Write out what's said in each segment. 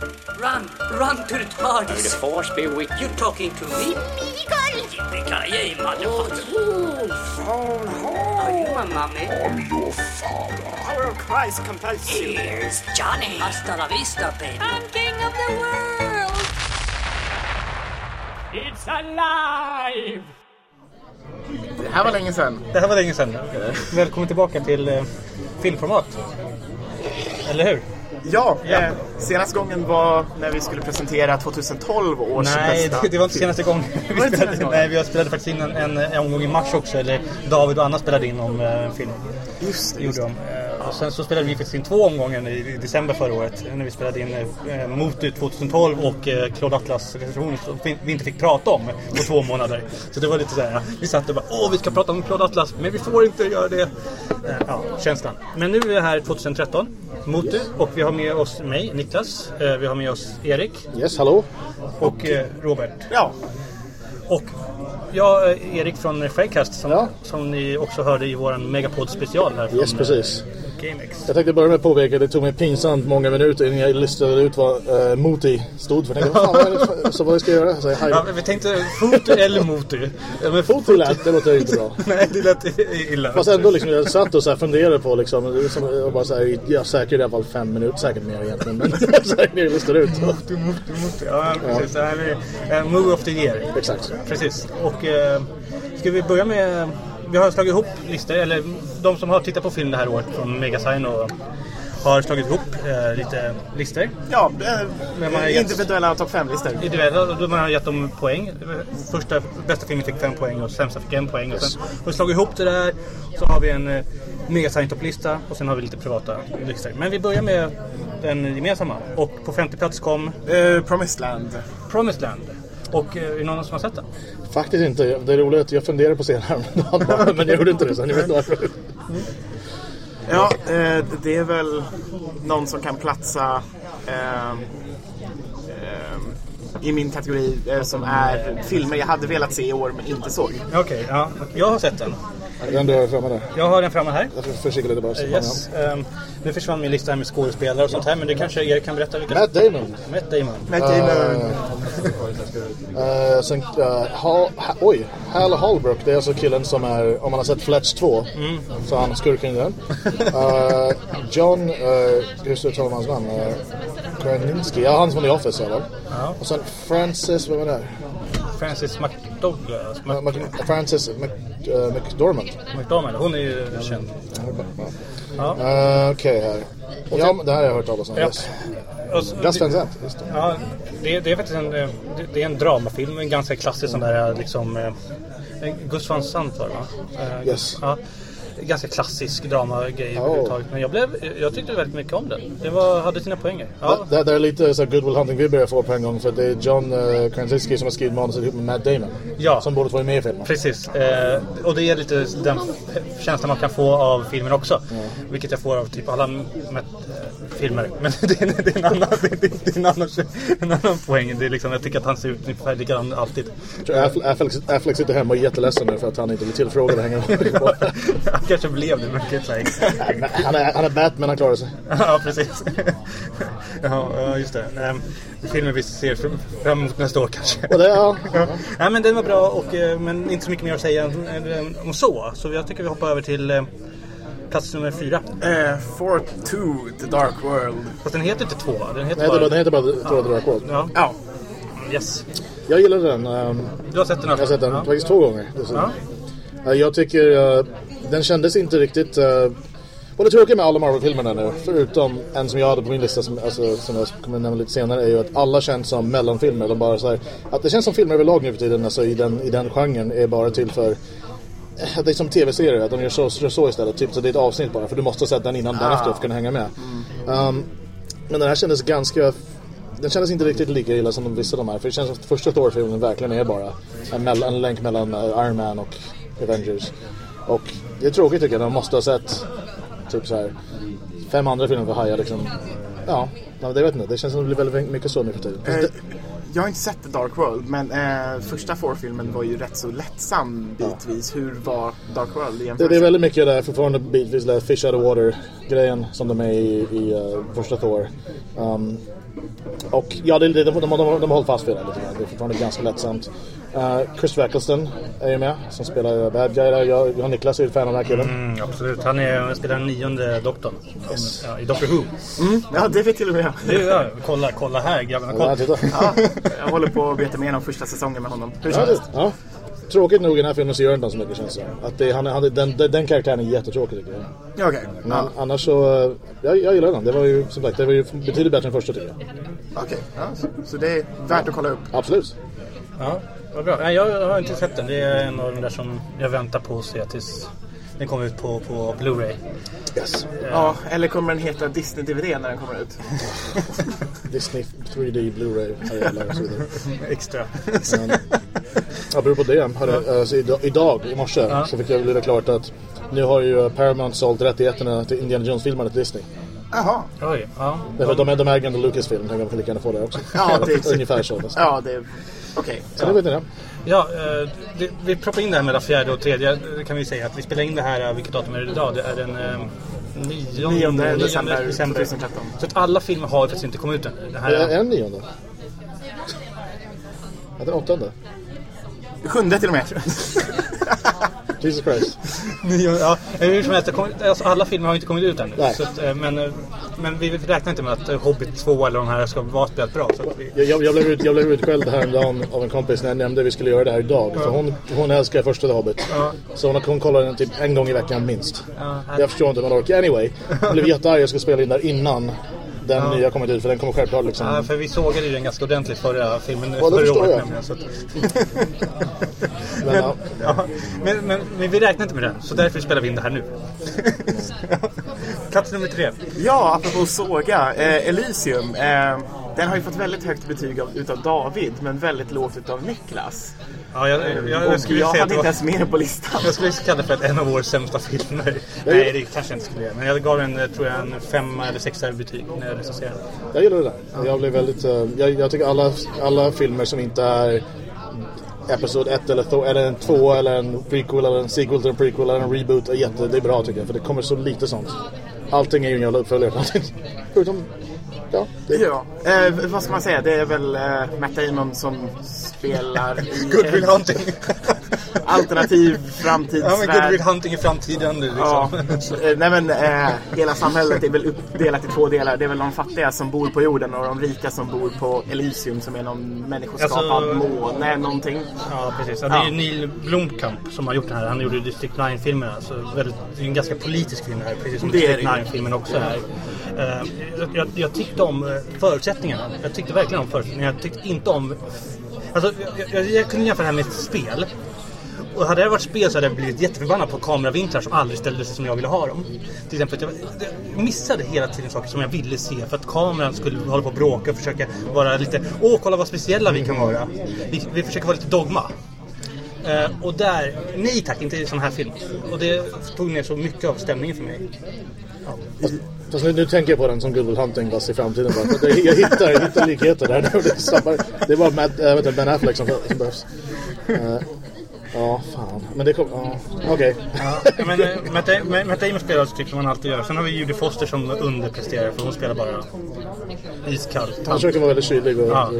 Run, run to the May the TARDIS. force be with you. Talking to me? Yippee-ki-yay, motherfucker. Are you my mommy? Power of Christ compels you. Here's Johnny. Hasta la vista, baby. I'm king of the world! It's alive! Det här var länge sedan. Det här var länge sedan. Välkommen tillbaka till eh, filmformat. Eller hur? Ja, eh, senaste gången var när vi skulle presentera 2012 års Nej, bästa det, det var inte senaste gången. Vi spelade, senaste gången? nej, vi spelade faktiskt in en, en, en omgång i mars också. Eller David och Anna spelade in om eh, en film. Just det, Gjorde just de. Eh, Och sen så spelade vi faktiskt in två omgångar i, december förra året. När vi spelade in eh, Motu 2012 och eh, Claude Atlas recension som vi inte fick prata om på två månader. Så det var lite så här, vi satt och bara åh vi ska prata om Claude Atlas men vi får inte göra det. Eh, ja, känslan. Men nu är vi här 2013, Motu och vi har med oss mig, Niklas. Eh, vi har med oss Erik Yes, hallå? och eh, Robert. Ja, Och jag, eh, Erik från Fraycast som, Ja. som ni också hörde i våran Megapod special här från Yes, precis. GameX. Jag tänkte börja med att påpeka att det tog mig pinsamt många minuter innan jag listade ut vad uh, Moti stod för. Jag tänkte, vad fan vad det, så vad jag ska göra? Så jag, Ja, vi tänkte Fotu eller Motu. Ja, men Foti lät, det låter inte bra. Nej, det lät illa. Fast ändå liksom, jag satt och så här funderade på liksom, jag bara så här, jag säkert i alla fall fem minuter, säkert mer egentligen, men här, jag listade ut. Motu, Motu, Motu. Ja, precis. Det här är uh, Move of the Year. Exakt. Precis. Och uh, ska vi börja med... Vi har slagit ihop listor, eller de som har tittat på film det här året från Megasign och har slagit ihop eh, lite listor. ja eh, individuella topp 5-listor. Individuella, då man har gett dem poäng. Första bästa filmen fick fem poäng och sämsta fick en poäng. Och sen har vi slagit ihop det där. Så har vi en eh, megasign-topplista och sen har vi lite privata listor. Men vi börjar med den gemensamma. Och på femte plats kom Eh, Promised Land. Promised Land. Och eh, är det någon som har sett den? Faktiskt inte. Det är roligt att jag funderade på scenen här, men jag gjorde inte det sen. Jag vet inte varför. Ja, eh, det är väl någon som kan platsa eh, eh, i min kategori eh, som är filmer jag hade velat se i år men inte såg. Okej, ja. Jag har sett den. Den du har framme där. Jag har den framme här. Jag får försikta lite bara. så fan, Yes. ehm, nu försvann min lista här med skådespelare och sånt här. Men det kanske Erik kan berätta vilka... Matt Damon. Matt Damon. Men Damon, Uh, sen, uh, Hal, ha, oj, Hal Holbrook, det är alltså killen som är, om man har sett Fletch 2, så är han skurken i den. Uh, John, uh, hur uttalar man hans namn? Uh, Krasinski, ja han som var i Office eller? Ja. Och sen Francis, vem är det? Francis McDouglas. Uh, Mc- Francis Mc, uh, McDormand. McDormand. Hon är ju känd. Ja. Uh, Okej här. Ja, det här har jag hört talas om. Ja. Yes. Gus Van Sant, just det. Ja, det, det är faktiskt en, eh, det, det är en dramafilm, en ganska klassisk sån där liksom... eh, eh, Gus van Sant var det va? Eh, Yes. Ja, ganska klassisk dramagrej Oh. överhuvudtaget. Men jag, blev, jag tyckte väldigt mycket om den. Det var, hade sina poänger. Ja, Det, det är lite så här Good Will Hunting-vibbar jag får på en gång för det är John uh, Krasinski som har skrivit manuset ihop med Matt Damon. Ja. Som två är med i filmen. Precis. Eh, och det är lite den känslan man kan få av filmen också. Vilket jag får av typ alla Matt, eh, filmer. Men det är, det är, en, annan, det är, det är en, annan, en annan poäng. Det är liksom, jag tycker att han ser ut ungefär likadan alltid. Jag tror Affleck, Affleck sitter hemma och är jätteledsen nu för att han inte blir tillfrågad att hänga med. Kanske blev det, så här- han, är, han är Batman, han klarar sig. Ja, precis. ja, ja, just det. Um, filmen vi ser fram- emot nästa år kanske. Och det, ja. Ja. Nej, men den var bra, och, eh, men inte så mycket mer att säga om så. Så jag tycker vi hoppar över till eh, plats nummer fyra. eh, Fort 2, The Dark World. Fast den heter inte två, va? Den heter Nej, bara... den heter bara the Dark World. Ja, Ja, yes. Jag gillade den. ehm, Du har sett den jag har sett den Ja. faktiskt två gånger. Ja. Eh, Jag tycker eh, den kändes inte riktigt... Uh, och det tråkiga med alla Marvel-filmerna nu, förutom en som jag hade på min lista som, alltså, som jag kommer nämna lite senare, är ju att alla känns som mellanfilmer. De bara så här, att det känns som filmer överlag nu för tiden, alltså, i, den, i den genren, är bara till för eh, det är som tv-serier, att de gör så, gör så istället. Typ så det är ett avsnitt bara, för du måste ha sett den innan den efter för att kunna hänga med. Um, men den här kändes ganska... Den kändes inte riktigt lika illa som de vissa de här. För det känns som att första Thor-filmen verkligen är bara en, en länk mellan eh, Iron Man och Avengers. Och det är tråkigt tycker jag, de måste ha sett typ så här fem andra filmer för hajar liksom. Ja, nej, det vet inte. Det känns som det blir väldigt mycket så nu för tiden. Eh, jag har inte sett The Dark World, men eh, första Four-filmen var ju rätt så lättsam bitvis. Hur var Dark World i Det, det är väldigt mycket där fortfarande bitvis där fish out of water grejen som de är i, i uh, första Thor. Um, och ja, det, det, de, de, de, de, de har hållit fast vid det lite grann. Det är fortfarande ganska lättsamt. Uh, Chris Eccleston är ju med som spelar bad guy där. Jag, jag och Niklas är ju fan av den här killen. Mm, absolut. Han är, spelar den nionde doktorn. Yes. Ja, I Doctor Who. Ja, det vet till och med jag. Det är, ja, kolla, kolla här grabbarna. Ja, Kolla. titta. Ja, jag håller på att veta igenom första säsongen med honom. Hur Ja, känns det, det? ja. Tråkigt nog i den här filmen så gör inte så mycket känns det. Att det, han, han, den, den, den karaktären är jättetråkig tycker jag. Ja, Okej, Men ja, annars så, eh, jag, jag gillar den. Det var ju som sagt, det var ju betydligt bättre än första tycker jag. okej. Ja, så, så det är värt att kolla upp. Absolut. Ja, vad bra. Nej, jag har inte sett den. Det är en av de där som jag väntar på att se tills den kommer ut på, på Blu-ray. Yes. Ja, eller kommer den heta Disney-DVD när den kommer ut? Disney 3D Blu-ray. Extra. Men, apropå det, hörde, alltså, idag, idag i morse så fick jag lite klart att nu har ju Paramount sålt rättigheterna till Indiana Jones-filmerna till Disney. Jaha. Oj, ja. Därför de, är- de äger ändå Lucasfilm, tänker jag lika gärna få det också. Ja, det är Ungefär så. fast- Ja, det är... Okej. Så nu vet ni det. Ja, eh, det, vi proppar in det här mellan fjärde och tredje. Det kan vi säga att vi spelar in det här, eh, vilket datum är det idag? Det är den eh, nionde, Nionde nionde december 2013. Så att alla filmer har faktiskt inte kommit ut än. Det här Är det är, en nionde? Är det den åttonde? Sjunde till och med. Jesus Christ. Ja, hur som helst, alltså, alla filmer har inte kommit ut ännu. Att, eh, men, eh, men vi räknar inte med att eh, Hobbit 2 eller de här ska vara spelat bra. Så vi, Jag, jag, blev ut, jag blev utskälld häromdagen av en kompis när jag nämnde att vi skulle göra det här idag. För hon, hon älskar första Hobbit. Så hon, hon kollar den typ en gång i veckan minst. Ja, jag förstår inte hur man orkar. Anyway, jag blev jättearg jag ska spela in där innan den nya kommit ut. För den kommer självklart liksom... ja, för vi sågade ju den ganska ordentligt förra filmen. Ja, förra året jag. nämligen, så att, men, ja. ja, men, men, men vi räknar inte med den, så därför spelar vi in det här nu. Plats nummer tre. Ja, apropå såga. Eh, Elysium. Eh, den har ju fått väldigt högt betyg av, utav David, men väldigt lågt utav Niklas. Ja, jag, jag, jag, skulle jag säga hade inte ens med den på listan. jag skulle kalla det för att en av årets sämsta filmer. Nej, det kanske jag inte skulle göra. Men jag gav den, eh, tror jag, en femma eller sexa i betyg när jag recenserade. Jag gillar det där. Jag blev väldigt... eh, jag, jag tycker alla, alla filmer som inte är Episod 1 eller, två- eller en 2 eller en prequel eller en sequel till en prequel eller en reboot är jätte, det är bra tycker jag. För det kommer så lite sånt. Allting är ju en jävla uppföljare. Förutom... Ja. Det, Ja, eh, vad ska man säga? Det är väl eh, Matt Damon som spelar i Good Will en Hunting. alternativ ja, men framtidsvärld. Good Will Hunting i framtiden. Liksom. Ja, eh, nej men eh, hela samhället är väl uppdelat i två delar. Det är väl de fattiga som bor på jorden och de rika som bor på Elysium som är någon människoskapad Alltså- måne, någonting. Ja, precis. Ja, det är ju Neil Blomkamp som har gjort den här. Han gjorde District 9-filmerna. Så väldigt, det är ju en ganska politisk film det här, precis som Det är District det ju. 9-filmen också är. Jag, jag, jag tyckte om eh, förutsättningarna. Jag tyckte verkligen om förutsättningarna. Jag tyckte inte om... Alltså, jag, jag, jag kunde jämföra det här med ett spel. Och hade det varit spel så hade jag blivit jätteförbannad på kameravinklar som aldrig ställde sig som jag ville ha dem. Till exempel, att jag, jag missade hela tiden saker som jag ville se för att kameran skulle hålla på och bråka och försöka vara lite Åh, kolla vad speciella vi kan vara. Vi, vi försöker vara lite dogma. Uh, och där, nej tack, inte i sån här film. Och det tog ner så mycket av stämningen för mig fast nu, nu tänker jag på den som Good Will Hunting fast i framtiden. Bara. Jag hittar, jag hittar likheter där. Det är, samma, det är bara Matt, äh, vet du, Ben Affleck som, som behövs. Eh, Ja, fan. Men det kommer... Ja, okej. Ja, men, eh, Matt Da- Matt Matt Damon spelar typ som han alltid gör. Sen har vi Judy Foster som underpresterar för hon spelar bara iskall. Han försöker vara väldigt kylig och... Ja.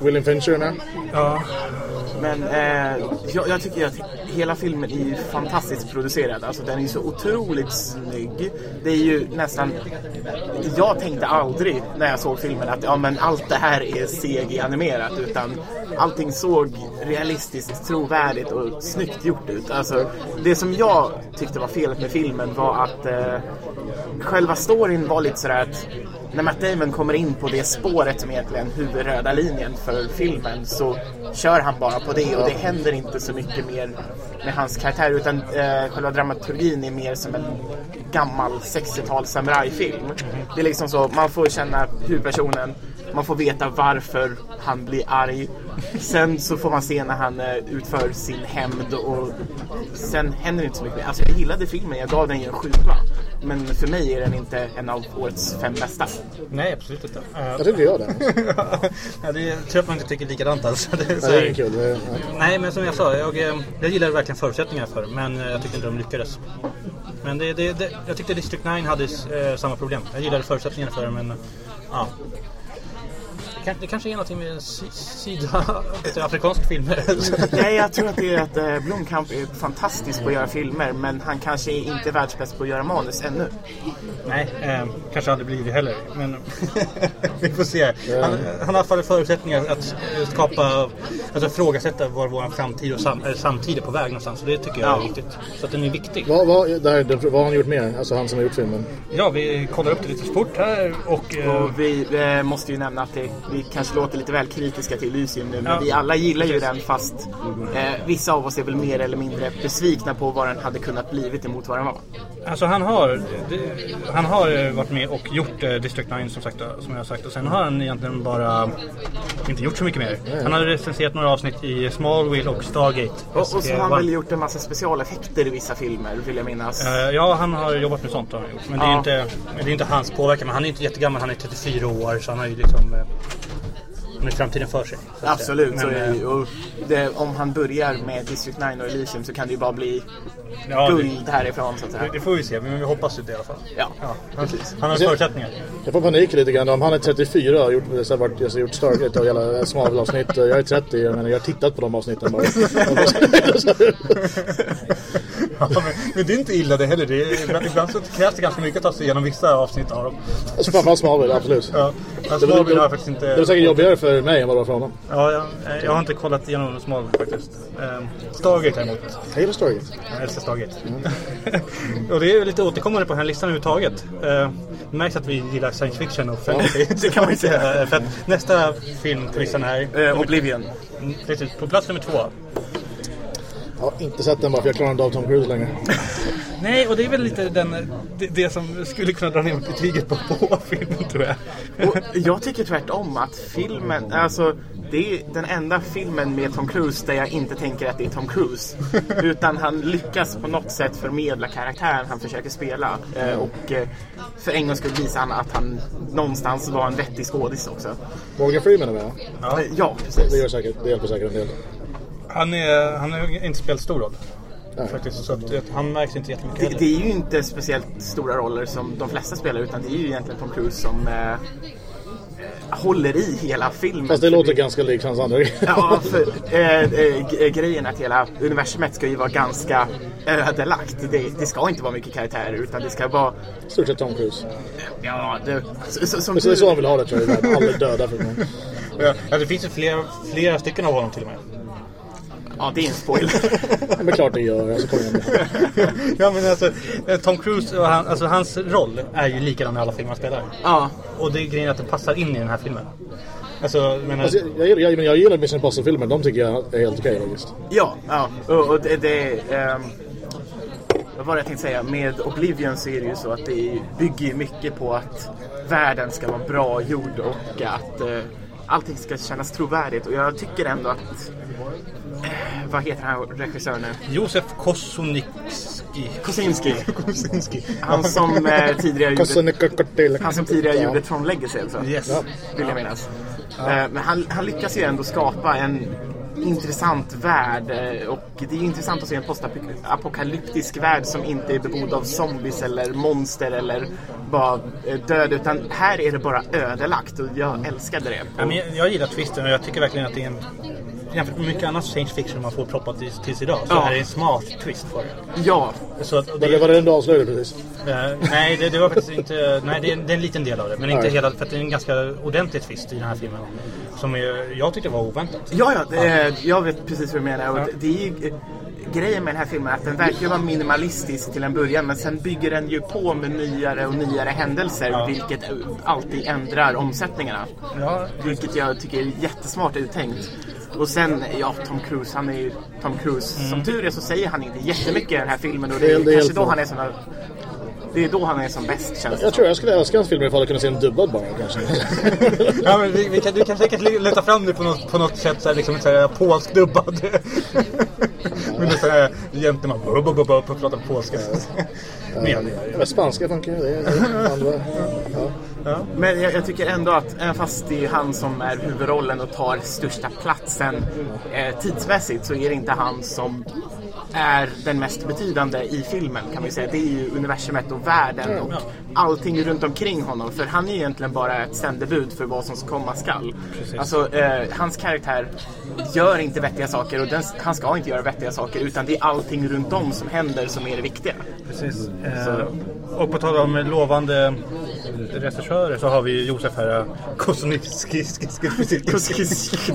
William Fincher är med. Ja, Men eh, jag, jag tycker att hela filmen är fantastiskt producerad. Alltså den är så otroligt snygg. Det är ju nästan... Jag tänkte aldrig när jag såg filmen att ja, men allt det här är CG-animerat. Utan allting såg realistiskt, trovärdigt och snyggt gjort ut. Alltså, det som jag tyckte var felet med filmen var att eh, själva storyn var lite sådär att när Matt Damon kommer in på det spåret som egentligen är huvudröda linjen för filmen så kör han bara på det och det händer inte så mycket mer med hans karaktär utan eh, själva dramaturgin är mer som en gammal 60-tals samurajfilm. Det är liksom så, man får känna huvudpersonen, man får veta varför han blir arg. Sen så får man se när han eh, utför sin hämnd och sen händer det inte så mycket mer. Alltså jag gillade filmen, jag gav den ju en sjua men för mig är den inte en av årets fem bästa. Nej, absolut inte. Eh, Jag tycker jag det. ja, det är tur att man inte tycker likadant alltså. Det är så Nej, det är kul. Det är, ja. Nej, men som jag sa, jag, eh, jag gillade verkligen förutsättningarna för men eh, jag tyckte inte de lyckades. Men det, det, det, jag tyckte District 9 hade eh, samma problem. Jag gillade förutsättningarna för det, men ja. Det, kan, det kanske är någonting med sy- sydafrikansk filmer. Nej, jag tror att det är att eh, Blomkamp är fantastisk på att göra filmer men han kanske är inte världsbäst på att göra manus ännu. Nej, eh, kanske aldrig blivit heller. Men vi får se. Han, han har i alla fall förutsättningar att skapa, alltså ifrågasätta var vår framtid och sam, eh, samtid är på väg någonstans. Och det tycker jag är Ja. viktigt. Så att den är viktig. Vad, vad, det- vad har han gjort mer? Alltså han som har gjort filmen. Ja, vi kollar upp det lite fort här och... eh, Och vi eh, måste ju nämna att det, vi kanske låter lite väl kritiska till Elysium nu men Ja. vi alla gillar ju den fast eh, vissa av oss är väl mer eller mindre besvikna på vad den hade kunnat blivit emot vad den var. Alltså han har, det, han har eh, varit med och gjort eh, District 9 som, sagt, som jag har sagt och sen har han egentligen bara inte gjort så mycket mer. Han har recenserat några avsnitt i Smallville och Stargate. Och, och så SG-1. har han väl gjort en massa specialeffekter i vissa filmer vill jag minnas. Eh, Ja, han har jobbat med sånt har han gjort. Men det är, Ja. inte, det är inte hans påverkan. Men han är inte jättegammal, han är 34 år så han har ju liksom... har ju framtiden för sig. så. Absolut, så Men, är det. Och det, om han börjar med District 9 och Elysium så kan det ju bara bli ja, det, guld härifrån så att säga. det, det får vi se, men vi hoppas ju det i alla fall. Ja, Ja, han, precis. han har förutsättningar. Jag får panik lite grann. Om han är 34 och har gjort, så här, varit, alltså, gjort Stargate och hela Smallville-avsnitt. och Jag är 30, jag menar jag har tittat på de avsnitten bara. Ja, men, men det är inte illa det heller. Det är, ibland, så krävs det ganska mycket att ta sig igenom vissa avsnitt av dem. alltså framförallt Smallville, absolut. Ja, Smallville har jag faktiskt inte... Det var säkert jobbigare för mig än vad det var för honom. Ja, jag, jag har inte kollat igenom Smallville faktiskt. Um, Stargate däremot. Jag gillar Stargate. Jag älskar Stargate. och det är lite återkommande på den här listan överhuvudtaget. Uh, det märks att vi gillar science fiction och fantasy. det kan man ju säga. Eh, För att nästa film på listan här... Eh, Oblivion. Mm, Precis, på plats nummer två. Jag har inte sett den bara för jag klarar inte av Tom Cruise längre. Nej, och det är väl lite den, det, det som skulle kunna dra ner betyget på, på filmen tror jag. Och jag tycker tvärtom att filmen, alltså det är den enda filmen med Tom Cruise där jag inte tänker att det är Tom Cruise. Utan han lyckas på något sätt förmedla karaktären han försöker spela. Eh, och eh, för en gång skulle visa han att han någonstans var en vettig skådis också. Morgan Freeman är med va? Ja, ja Det, precis. gör säkert, det hjälper säkert en del. Han, är, han har inte spelat stor roll. Nej. Faktiskt, så att, han märks inte jättemycket Det, heller. det är ju inte speciellt stora roller som de flesta spelar utan det är ju egentligen Tom Cruise som eh, eh, håller i hela filmen. Fast det låter ganska likt hans andra. Ja, för eh, eh, g- grejen är att hela universumet ska ju vara ganska ödelagt. Det, det ska inte vara mycket karaktärer utan det ska vara... Stort sett Tom Cruise. Ja, det, så, så, som det är så han vill ha det tror jag. Alla döda för mig. Ja, det finns ju flera, flera stycken av honom till och med. Ja, det är en spoiler. Men klart det gör. Alltså, kom igen. ja, men alltså, eh, Tom Cruise, och han, alltså, hans roll är ju likadan i alla filmer han spelar. ja, Och det är grejen att den passar in i den här filmen. Alltså, jag menar, Alltså, jag, jag, jag, jag gillar Mission Impossible-filmer. De tycker jag är helt okej faktiskt. ja, ja. Och, och det... det ehm, vad var det jag tänkte säga? Med Oblivion så är det ju så att det bygger mycket på att världen ska vara bra gjord och att eh, allting ska kännas trovärdigt. Och jag tycker ändå att... Eh, vad heter han regissören nu? Josef Kosunicki. Kosinski. Kosinski. Han som eh, tidigare gjorde... Han som tidigare Ja. gjorde Tron Legacy alltså. Yes. Vill jag minnas. Eh, Men han, han lyckas ju ändå skapa en intressant värld. eh, Och det är ju intressant att se en postapokalyptisk värld som inte är bebodd av zombies eller monster eller bara död. Utan här är det bara ödelagt och jag älskade det. Ja, men jag, jag gillar twisten och jag tycker verkligen att det är en... Jämfört med mycket annat science fiction man får proppat tills, tills idag så Ja. är det en smart twist på det. Ja, Så att, och det var det den du avslöjade precis? Eh, nej, det, det var faktiskt inte... Nej, det är, det är en liten del av det. Men inte Nej. hela... För att det är en ganska ordentlig twist i den här filmen. Som är, jag tyckte var oväntat. Ja, ja, det, jag vet precis vad du menar. Och det, det är ju, grejen med den här filmen är att den verkar vara minimalistisk till en början men sen bygger den ju på med nyare och nyare händelser vilket eh, alltid ändrar omsättningarna. Ja, Vilket jag tycker är jättesmart uttänkt. Och sen, ja, Tom Cruise, han är ju Tom Cruise. Som tur är så säger han inte jättemycket i den här filmen och det är Det- kanske då han är här Det är då han är som bäst känns det Jag tror jag skulle älska hans filmer ifall jag kunde se en dubbad bara kanske. Ja, men vi, vi kan, du kan säkert leta fram det på något, på något sätt, så här, liksom så här, polsk dubbad. Med någon sån här bup, bup, och pratar polska. Men, Men spanska funkar ju. Det är det andra. Ja. Men jag, jag tycker ändå att även fast det är han som är huvudrollen och tar största platsen eh, tidsmässigt så är det inte han som är den mest betydande i filmen kan vi säga. Det är ju universumet och världen och allting runt omkring honom. För han är egentligen bara ett sändebud för vad som komma skall. Alltså, eh, hans karaktär gör inte vettiga saker och den, han ska inte göra vettiga saker utan det är allting runt om som händer som är det viktiga. Precis. Eh, och på tal om lovande regissörer så har vi Josef här, Kosinski. Kosinski.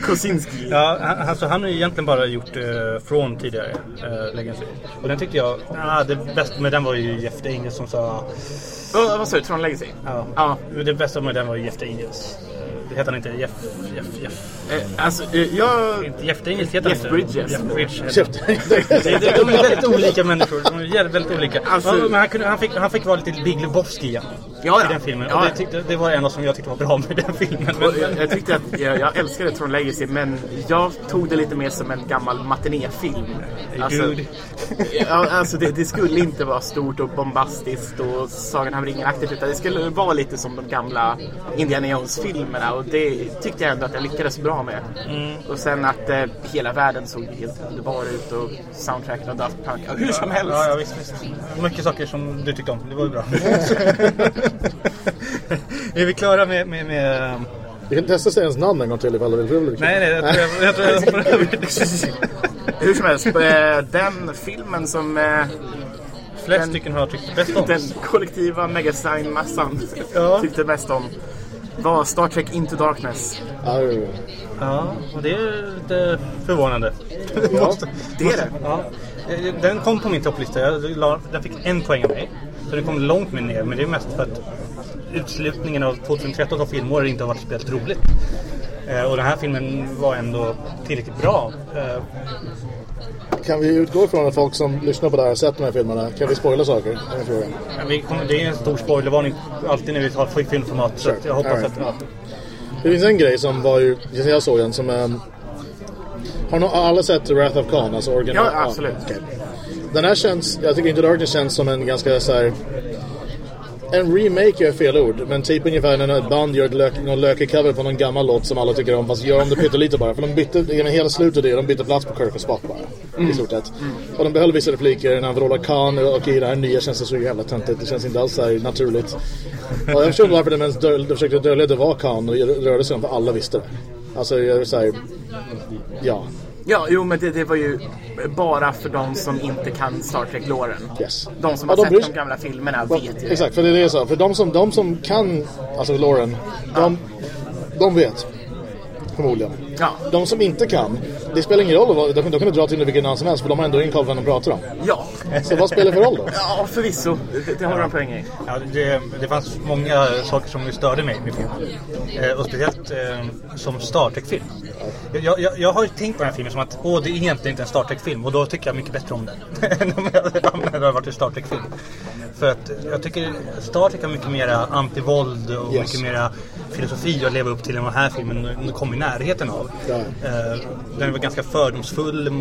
Kosinski. Ja, han, alltså, han har ju egentligen bara gjort eh, från tidigare eh, Legacy. Och den tyckte jag, ah, det bästa med den var ju Jeff Daniels som sa... Vad, sa du? Tron Legacy? Ja. Ja. Det bästa med den var ju Jeff Daniels. Heter han inte Jeff... Jeff... Jeff... Eh, alltså, eh, jag... Inte Jeff Daniels heter han Jeff inte. Bridges. Jeff Bridges. Det- det- De är väldigt olika människor. De är väldigt olika. Alltså- men han, kunde, han, fick, han fick vara lite Big Lebowski igen. Ja, I den filmen. Ja, det, tyckte, det var en av som jag tyckte var bra med den filmen. Och jag, jag tyckte att jag, jag älskade Tron Legacy men jag tog det lite mer som en gammal matinéfilm. Alltså, ja, alltså det, det skulle inte vara stort och bombastiskt och Sagan om ringen-aktigt utan det skulle vara lite som de gamla Indiana Jones-filmerna och det tyckte jag ändå att jag lyckades bra med. Och sen att eh, hela världen såg helt underbar ut och soundtracken och Daft Punk, hur som helst. Ja, ja visst, visst. Mycket saker som du tyckte om. Det var ju bra. är vi klara med... med, med... Vi kan testa säga ens namn en gång till ifall du vill. Nej, nej, jag tror jag, jag, tror jag. Hur som helst, eh, den filmen som eh, Flest Den- stycken har tyckt bäst om. den kollektiva megasign-massan Ja. tyckte bäst om var Star Trek Into Darkness. Ja, ja, och det är lite förvånande. Ja, Det är det. Ja. Eh, Den kom på min topplista. Jag la- Den fick en poäng av mig. Så den kom långt med ner. Men det är mest för att utslutningen av 2013 av filmår inte har varit speciellt roligt. Eh, Och den här filmen var ändå tillräckligt bra. Eh, Kan vi utgå ifrån att folk som lyssnar på det här har sett de här filmerna? Kan vi spoila saker? Det är kommer- Det en stor spoilervarning alltid när vi tar filmformat. Så Sure. att jag hoppas Alright. att... Ja. Det finns en grej som var ju, jag såg den som... Um, har nog alla sett Wrath of Khan? Alltså original? Ja, absolut. okej. Den här känns, jag tycker Darkness känns som en ganska så här. En remake är fel ord, men typ ungefär när ett band gör ett lök, någon lökig cover på någon gammal låt som alla tycker om, fast gör om det pyttelite bara. För de bytte, i hela slutet är de bytte plats på Kirk och Spock bara. I stort sett. Och de behöll vissa repliker när han vrålar Khan och i det här nya känns det så jävla töntigt. Det känns inte alls så här naturligt. Och jag inte varför de ens döl, de försökte dölja att det var Khan och rörde sig om, för alla visste det. Alltså, jag så här, ja. Ja, jo men det, det var ju bara för de som inte kan Star Trek-låren. Yes. De som Ja, har de sett de gamla filmerna vet ju. Exakt, för det är det sa. För de som, de som kan, alltså Lauren, de, de vet. Förmodligen. Ja. De som inte kan, det spelar ingen roll. De, de kan dra till vilken namn som helst för de har ändå ingen koll på vem de pratar om. Ja. Så vad spelar det för roll då? Ja, förvisso. Det, det har du en poäng i. Ja, det, det fanns många saker som störde mig med filmen. Eh, och speciellt eh, som Star Trek-film. Jag, jag, jag har ju tänkt på den här filmen som att åh, det är egentligen inte en Star Trek-film och då tycker jag mycket bättre om den. än om det hade varit en Star Trek-film. För att jag tycker Star Trek har mycket mera antivåld och Yes. mycket mera filosofi att leva upp till än vad den här filmen kom i närheten av. Eh, den var ganska fördomsfull, eh,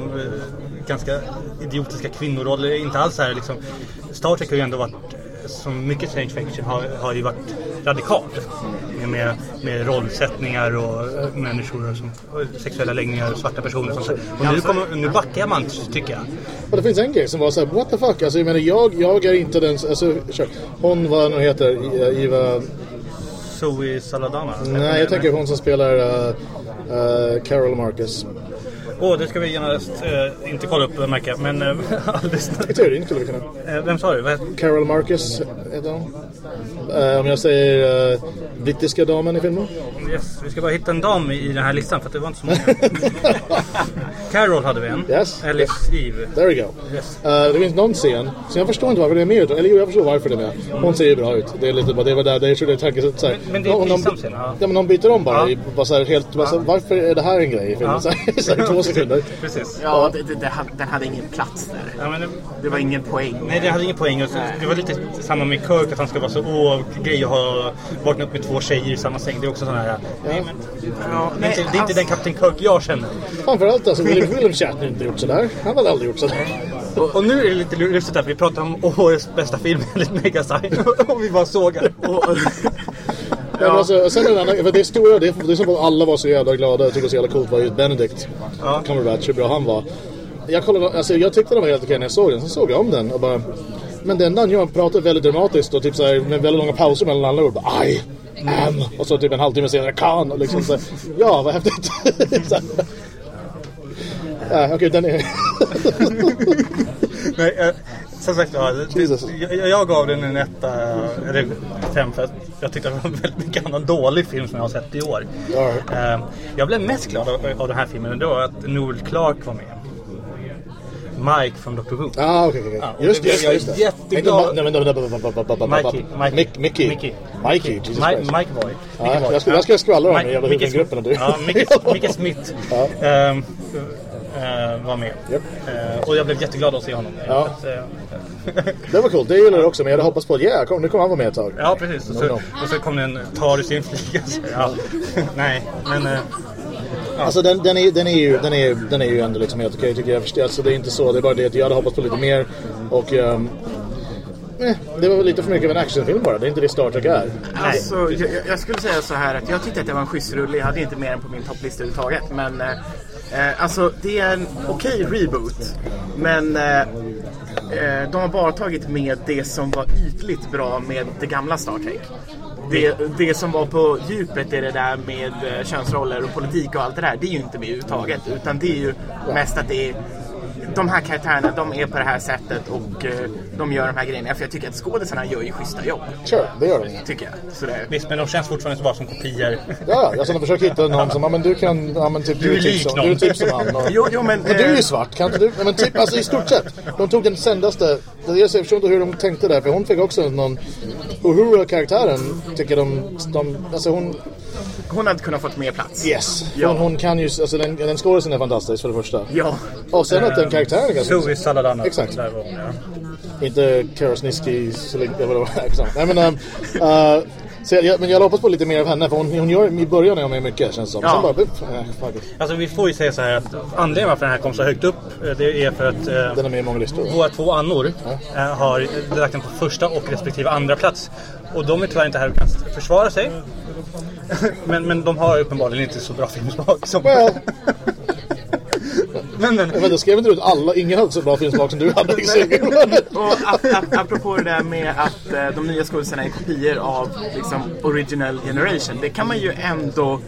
ganska idiotiska kvinnoroller. Inte alls så här liksom. Star Trek har ju ändå varit, eh, som mycket science fiction, har, har ju varit radikalt. Med, med, rollsättningar och människor och, som, och sexuella läggningar och svarta personer och sånt. Och nu, kommer, nu backar man tycker jag. Och det finns en grej som var såhär, what the fuck? Alltså jag menar, jag, jag är inte den, alltså. Hon, vad hon heter, Iva... Zoe Saladana. Nej, jag tänker hon som spelar uh, uh, Carol Marcus. Åh, det ska vi genast eh, inte kolla upp märker jag. Men eh, alldeles... Teorin skulle vi kunna. Eh, vem sa du? Vad Carol Marcus heter hon. Eh, om jag säger uh, brittiska damen i filmen. Yes, vi ska bara hitta en dam i i den här listan för att det var inte så många. Carol hade vi en. Yes. Alice Eve. There we go. Yes. Eh, det finns någon scen, så jag förstår inte varför det är med. Eller jo, jag förstår varför det är med. Hon ser ju bra ut. Det är lite bara, det var där, det är, så här. Men- men det är de- pinsam scen, ja. Ja, men de byter om bara. Ja. bara så här, helt, bara så här, varför är det här en grej i filmen? Ja. Så här, så här, två sekunder. Precis. Ja, det, det, det, den hade ingen plats där. Ja, men det, Det var ingen poäng. nej, det hade ingen poäng. Och så, det var lite samma med Kirk, att han ska vara så åh, grej att ha vaknat upp med två tjejer i samma säng. Det är också sån här... Nej, men, Ja, det, är inte, det är inte den Kapten Kirk jag känner. Framförallt alltså, William, William Shatner har inte gjort sådär. Han hade aldrig gjort sådär. Och, och nu är det lite lustigt att vi pratar om årets bästa film enligt Megasign. och vi bara sågar. Och. Men alltså, sen är det, annan, för det stora, det, är- det är som att alla var så jävla glada och tyckte det var så jävla coolt var ju Benedict Ja. Cumberbatch, hur bra han var. Jag, kollade, alltså, jag tyckte den var helt okej när jag såg den, sen såg jag om den och bara... Men den enda han gör, han pratar väldigt dramatiskt och typ så här, med väldigt långa pauser mellan alla ord. Bara, I am. Och så typ en halvtimme senare, kan. Och liksom så här, ja, vad häftigt. Ja, okej, den är... Nej, som sagt Jesus. jag, jag gav den en etta, eller fem för att jag tyckte det var en väldigt mycket annan dålig film som jag har sett i år. Ja. Eh, Jag blev mest glad av, av den här filmen var att Noel Clark var med. Mike från Doctor Who. Ah, okej. Ja, och Just just jag det. jätteglad. Nej, men- nej, men- nej, men- nej, Mikey, men- Mikey. Mick- Mickey. Mickey. Mikey. Jesus Mike. Mike Boy. Ja, Micke Boy. jag ska- skvallra om Mike- den jävla huvudgruppen Micke, Smith Ja. ehm, eh, var med. Japp. Eh, och jag blev jätteglad att se honom. Ja. Att, eh, Det var coolt, det gillar jag också. Men jag hade hoppats på att yeah, kom, nu kommer han vara med ett tag. Ja, precis. Och så, No, no. och så kom det en Taurus inflyga. Ja. Nej, men... eh, Alltså den, den, är, den, är ju, den, är, den är ju ändå liksom helt okej tycker jag. Förstår- Alltså, det är inte så, det är bara det att jag hade hoppats på lite mer. Och... ehm, eh, det var väl lite för mycket av en actionfilm bara. Det är inte det Star Trek är. Alltså, jag, jag- jag skulle säga så här att jag tyckte att det var en schysst rulle. Jag hade inte mer än på min topplista överhuvudtaget. Men eh, eh, alltså, det är en okej reboot. Men eh, eh, de har bara tagit med det som var ytligt bra med det gamla Star Trek. Det, det som var på djupet är det där med eh, könsroller och politik och allt det där. Det är ju inte med överhuvudtaget. Utan det är ju mest att det är de här karaktärerna, de är på det här sättet och eh, de gör de här grejerna. För jag tycker att skådisarna gör ju schyssta jobb. Sure, det gör de. Tycker jag. Så det, visst, men de känns fortfarande bara som kopior. Ja, jag de försöker hitta någon som, ja men du kan, ja men typ Du är typ lik som, någon. du är typ som han. Och, Jo, jo, men, men du är ju eh, svart, kan inte du? Men typ, alltså i stort sett. De tog den sändaste, jag förstår inte hur de tänkte där, för hon fick också någon, Uhura-karaktären tycker de, de, alltså hon, hon hade kunnat fått mer plats. yes. Ja. Hon, hon kan ju, alltså den, den skådisen är fantastisk för det första. Ja. Och sen att den karaktären är ganska... Zoe Saladana. Exakt. Där var ja. Inte Karasniski, eller vad det var. Nej men, um, uh, så jag, men jag hoppas på lite mer av henne, för hon, hon gör i början är hon med mycket känns det som. Ja. Bara, buff, äh, it. Alltså vi får ju säga så här att anledningen varför den här kom så högt upp eh, det är för att eh, Den är med i många listor. våra två annor eh, har lagt den på första och respektive andra plats. Och de är tyvärr inte här och kan försvara sig. men, men de har uppenbarligen inte så bra filmsmak som... Well. Men, men, Jag vet, jag skrev inte ut alla, ingen hade så bra filmsmak som du hade. Och ap ap apropå det där med att eh, de nya skådisarna är kopior av liksom, original generation. Det kan man ju ändå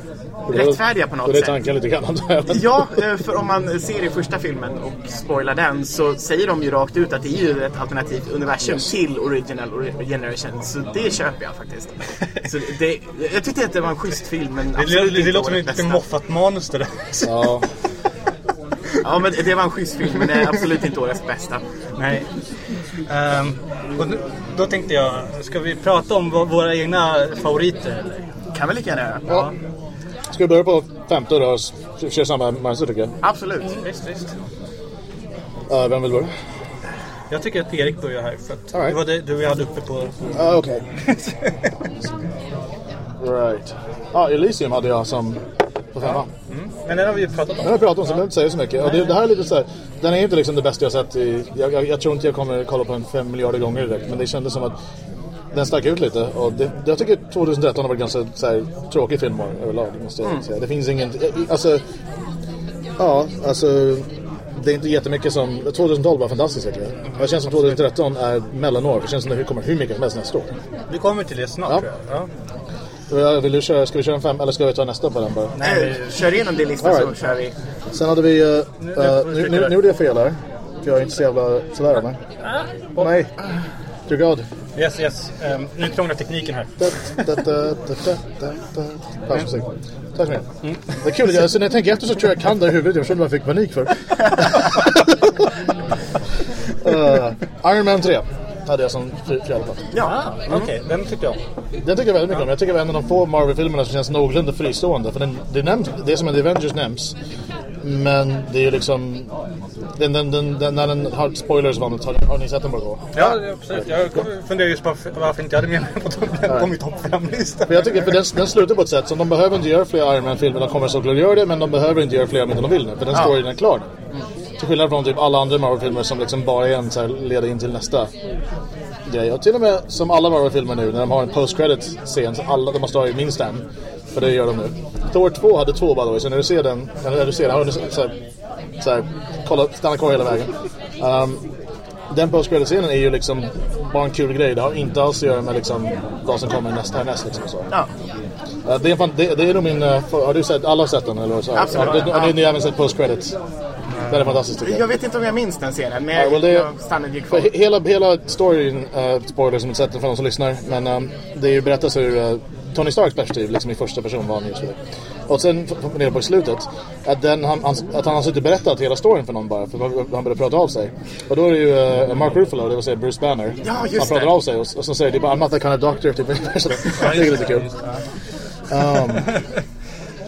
rättfärdiga på något Det är sätt. tanken lite grann. Ja, eh, för om man ser i första filmen och spoilar den så säger de ju rakt ut att det är ju ett alternativt universum till original ori- generation. Så det köper jag faktiskt. Så det, jag tyckte att det var en schysst film men det, det, det inte låter som ett bästa. moffat manus det där. Ja. Ja, men det var en schysst film men det är absolut inte årets bästa. Nej. Ehm, och då tänkte jag, ska vi prata om vå- våra egna favoriter? Eller? Kan vi lika gärna göra. ja. Ska vi börja på femte då? Kör samma mönster tycker jag. Absolut. Visst, visst. Uh, vem vill börja? Jag tycker att Erik börjar här för att right. det var det du vi hade uppe på... Ah, Okej. right. Ja, Elysium hade jag som på femman. Men den har vi ju pratat om. Den har jag pratat om så jag behöver inte säga så mycket. Och det, det här är lite så här, den är inte liksom det bästa jag sett i... Jag, jag, jag tror inte jag kommer kolla på den fem miljarder gånger direkt. Men det kändes som att den stack ut lite. Och det, jag tycker 2013 har varit ganska så här, tråkig filmår överlag. Måste jag säga. Det finns ingen... Alltså... Ja, alltså... Det är inte jättemycket som... 2012 var fantastiskt jag. Det känns som 2013 är mellanår. Det känns som det kommer hur mycket som helst nästa år. Vi kommer till det snart Ja. tror jag. Ja. Vill du köra, ska vi köra en fem eller ska vi ta nästa på den bara? Nej, Eh, Kör igenom din lista All så right. kör vi. Sen hade vi... Uh, nu uh, nu, trycka nu, nu gjorde jag fel här. För jag är inte så jävla sådär eller? Nej. Dear God. yes, yes. Ehm, nu krånglar tekniken här. Da, da, da, da, da, da, da. Pausmusik. Tack så mycket. Det är kul, alltså, när jag tänker efter så tror jag jag kan det i huvudet. Jag förstår inte varför jag fick panik för. uh, Iron Man 3 hade jag som fj- fjärde plats. Ja. Okej, den tyckte jag. Den tycker jag väldigt mycket om. Jag tycker det var en av de få Marvel-filmerna som känns någorlunda fristående. För den, det, nämns, det som en Avengers nämns. Men det är ju liksom... Den, den, den, den, när den har spoilers vanligt, har, har ni sett den bara då? Ja, absolut. Jag funderar just på varför inte jag hade med mig på, topp- på min topp 5-lista. För jag tycker för den, den slutar på ett sätt som de behöver inte göra fler Iron Man-filmer. De kommer såklart göra det, men de behöver inte göra fler om inte de vill nu. För den storyn är klar nu. Till skillnad från typ alla andra Marvel-filmer som liksom bara igen så här leder in till nästa grej. Och till och med som alla Marvel-filmer nu, när de har en post-credit-scen, så alla, de måste ha ju minst en. För det gör de nu. Thor 2 hade två by the way, så när du ser den, när du ser den, har du så här, så här, kolla, stanna kvar hela vägen. Um, den post-credit-scenen är ju liksom bara en kul grej. Det har inte alls att göra med liksom vad som kommer näst, härnäst. Liksom, så. Ja. Uh, det, är fan, det, det är nog min... Uh, har du sett, alla har sett den? Eller så? Absolut. Ja, det, har ni, har även sett post-credits? Den är fantastisk tycker jag. Jag vet inte om jag minns den scenen, men Ja, jag, well, det- jag gick För kvar. he- hela, hela storyn, uh, spoiler som sett den för de som lyssnar, men um, det är ju berättas ur uh, Tony Starks perspektiv, liksom i första person var han just det. Och sen nere på slutet, att, den, han, han, att han har suttit och berättat hela storyn för någon bara, för han började prata av sig. Och då är det ju uh, Mark Ruffalo, det vill säga Bruce Banner, Ja, just han pratar det. av sig och, och så säger de bara I'm not that kind of doctor, typ. Så det det är lite kul. Um,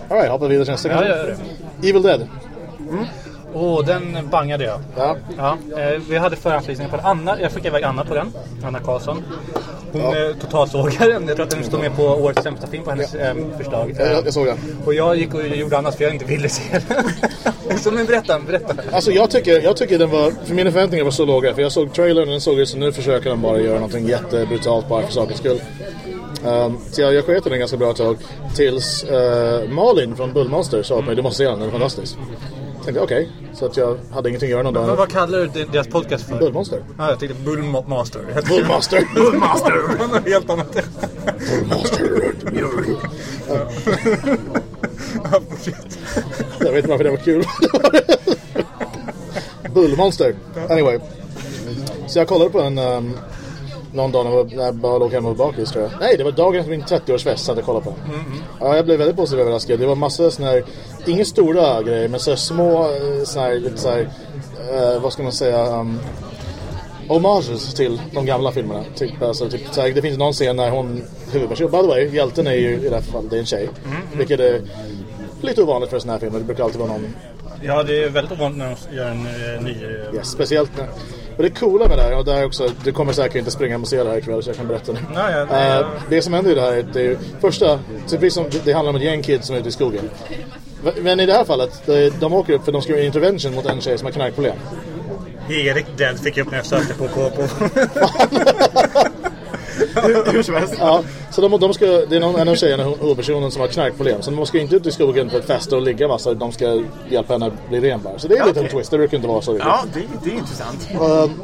Alright, hoppar vidare till nästa Ja, det. Evil Dead. Åh, den bangade jag. Ja. Ja, eh, vi hade förhandsvisning på den. Anna, jag skickade iväg Anna på den. Anna Karlsson. Hon eh, totalsågade den. Jag tror att den står med på årets sämsta film på hennes eh, förslag. Jag, jag såg den. Och jag gick och gjorde annat för jag inte ville se den. Så men berätta, berätta. Alltså jag tycker, jag tycker den var, för mina förväntningar var så låga. För jag såg trailern och den såg ut som nu försöker de bara göra någonting jättebrutalt bara för sakens skull. Um, så jag, jag sket i den ganska bra tag. Tills uh, Malin från Bullmonster sa åt mig du måste se den, den är fantastisk. Jag tänkte okej, så att jag hade ingenting att göra någon dag. vad kallar du de- deras podcast för? Bullmonster? Ja, jag tänkte Bullmaster. Bullmaster! Bullmaster! Något helt annat. Fortsätt. jag vet inte varför det var kul. Bullmonster. Anyway. Så jag kollade på den um, någon dag när jag, bara låg hemma och bakis tror jag. Nej, det var dagen efter min 30-årsfest så att jag kollade på den. Ja, jag blev väldigt positivt överraskad. Det var massor sådana här, inga stora grejer, men så små, eh, såna här, lite så här, eh, vad ska man säga, um, homages till de gamla filmerna. Typ, alltså, typ, så här, det finns någon scen när hon, huvudperson, by the way, hjälten är ju i det här fallet, det är en tjej. Vilket är lite ovanligt för sådana här filmer. Det brukar alltid vara någon Ja, det är väldigt ovanligt när de gör en eh, ny... Yes, speciellt när... Och det coola med det här, och det här också, du kommer säkert inte springa och se det här ikväll så jag kan berätta nu. Nej, ja, nej, Eh, det som händer i det här, det är ju första, precis som det handlar om ett gäng kids som är ute i skogen. Men i det här fallet, de, åker upp för de ska göra en intervention mot en tjej som har knarkproblem. Erik Dead fick jag upp när jag sökte på... på. Hur som helst. Ja, så de, de ska, det är någon, en av tjejerna, hu- huvudpersonen, som har knarkproblem. Så de ska inte ut i skogen för att festa och ligga massa, de ska hjälpa henne att bli ren bara. Så det är en Okej. twist, det brukar inte vara så riktigt. Ja, det, det är intressant. Um,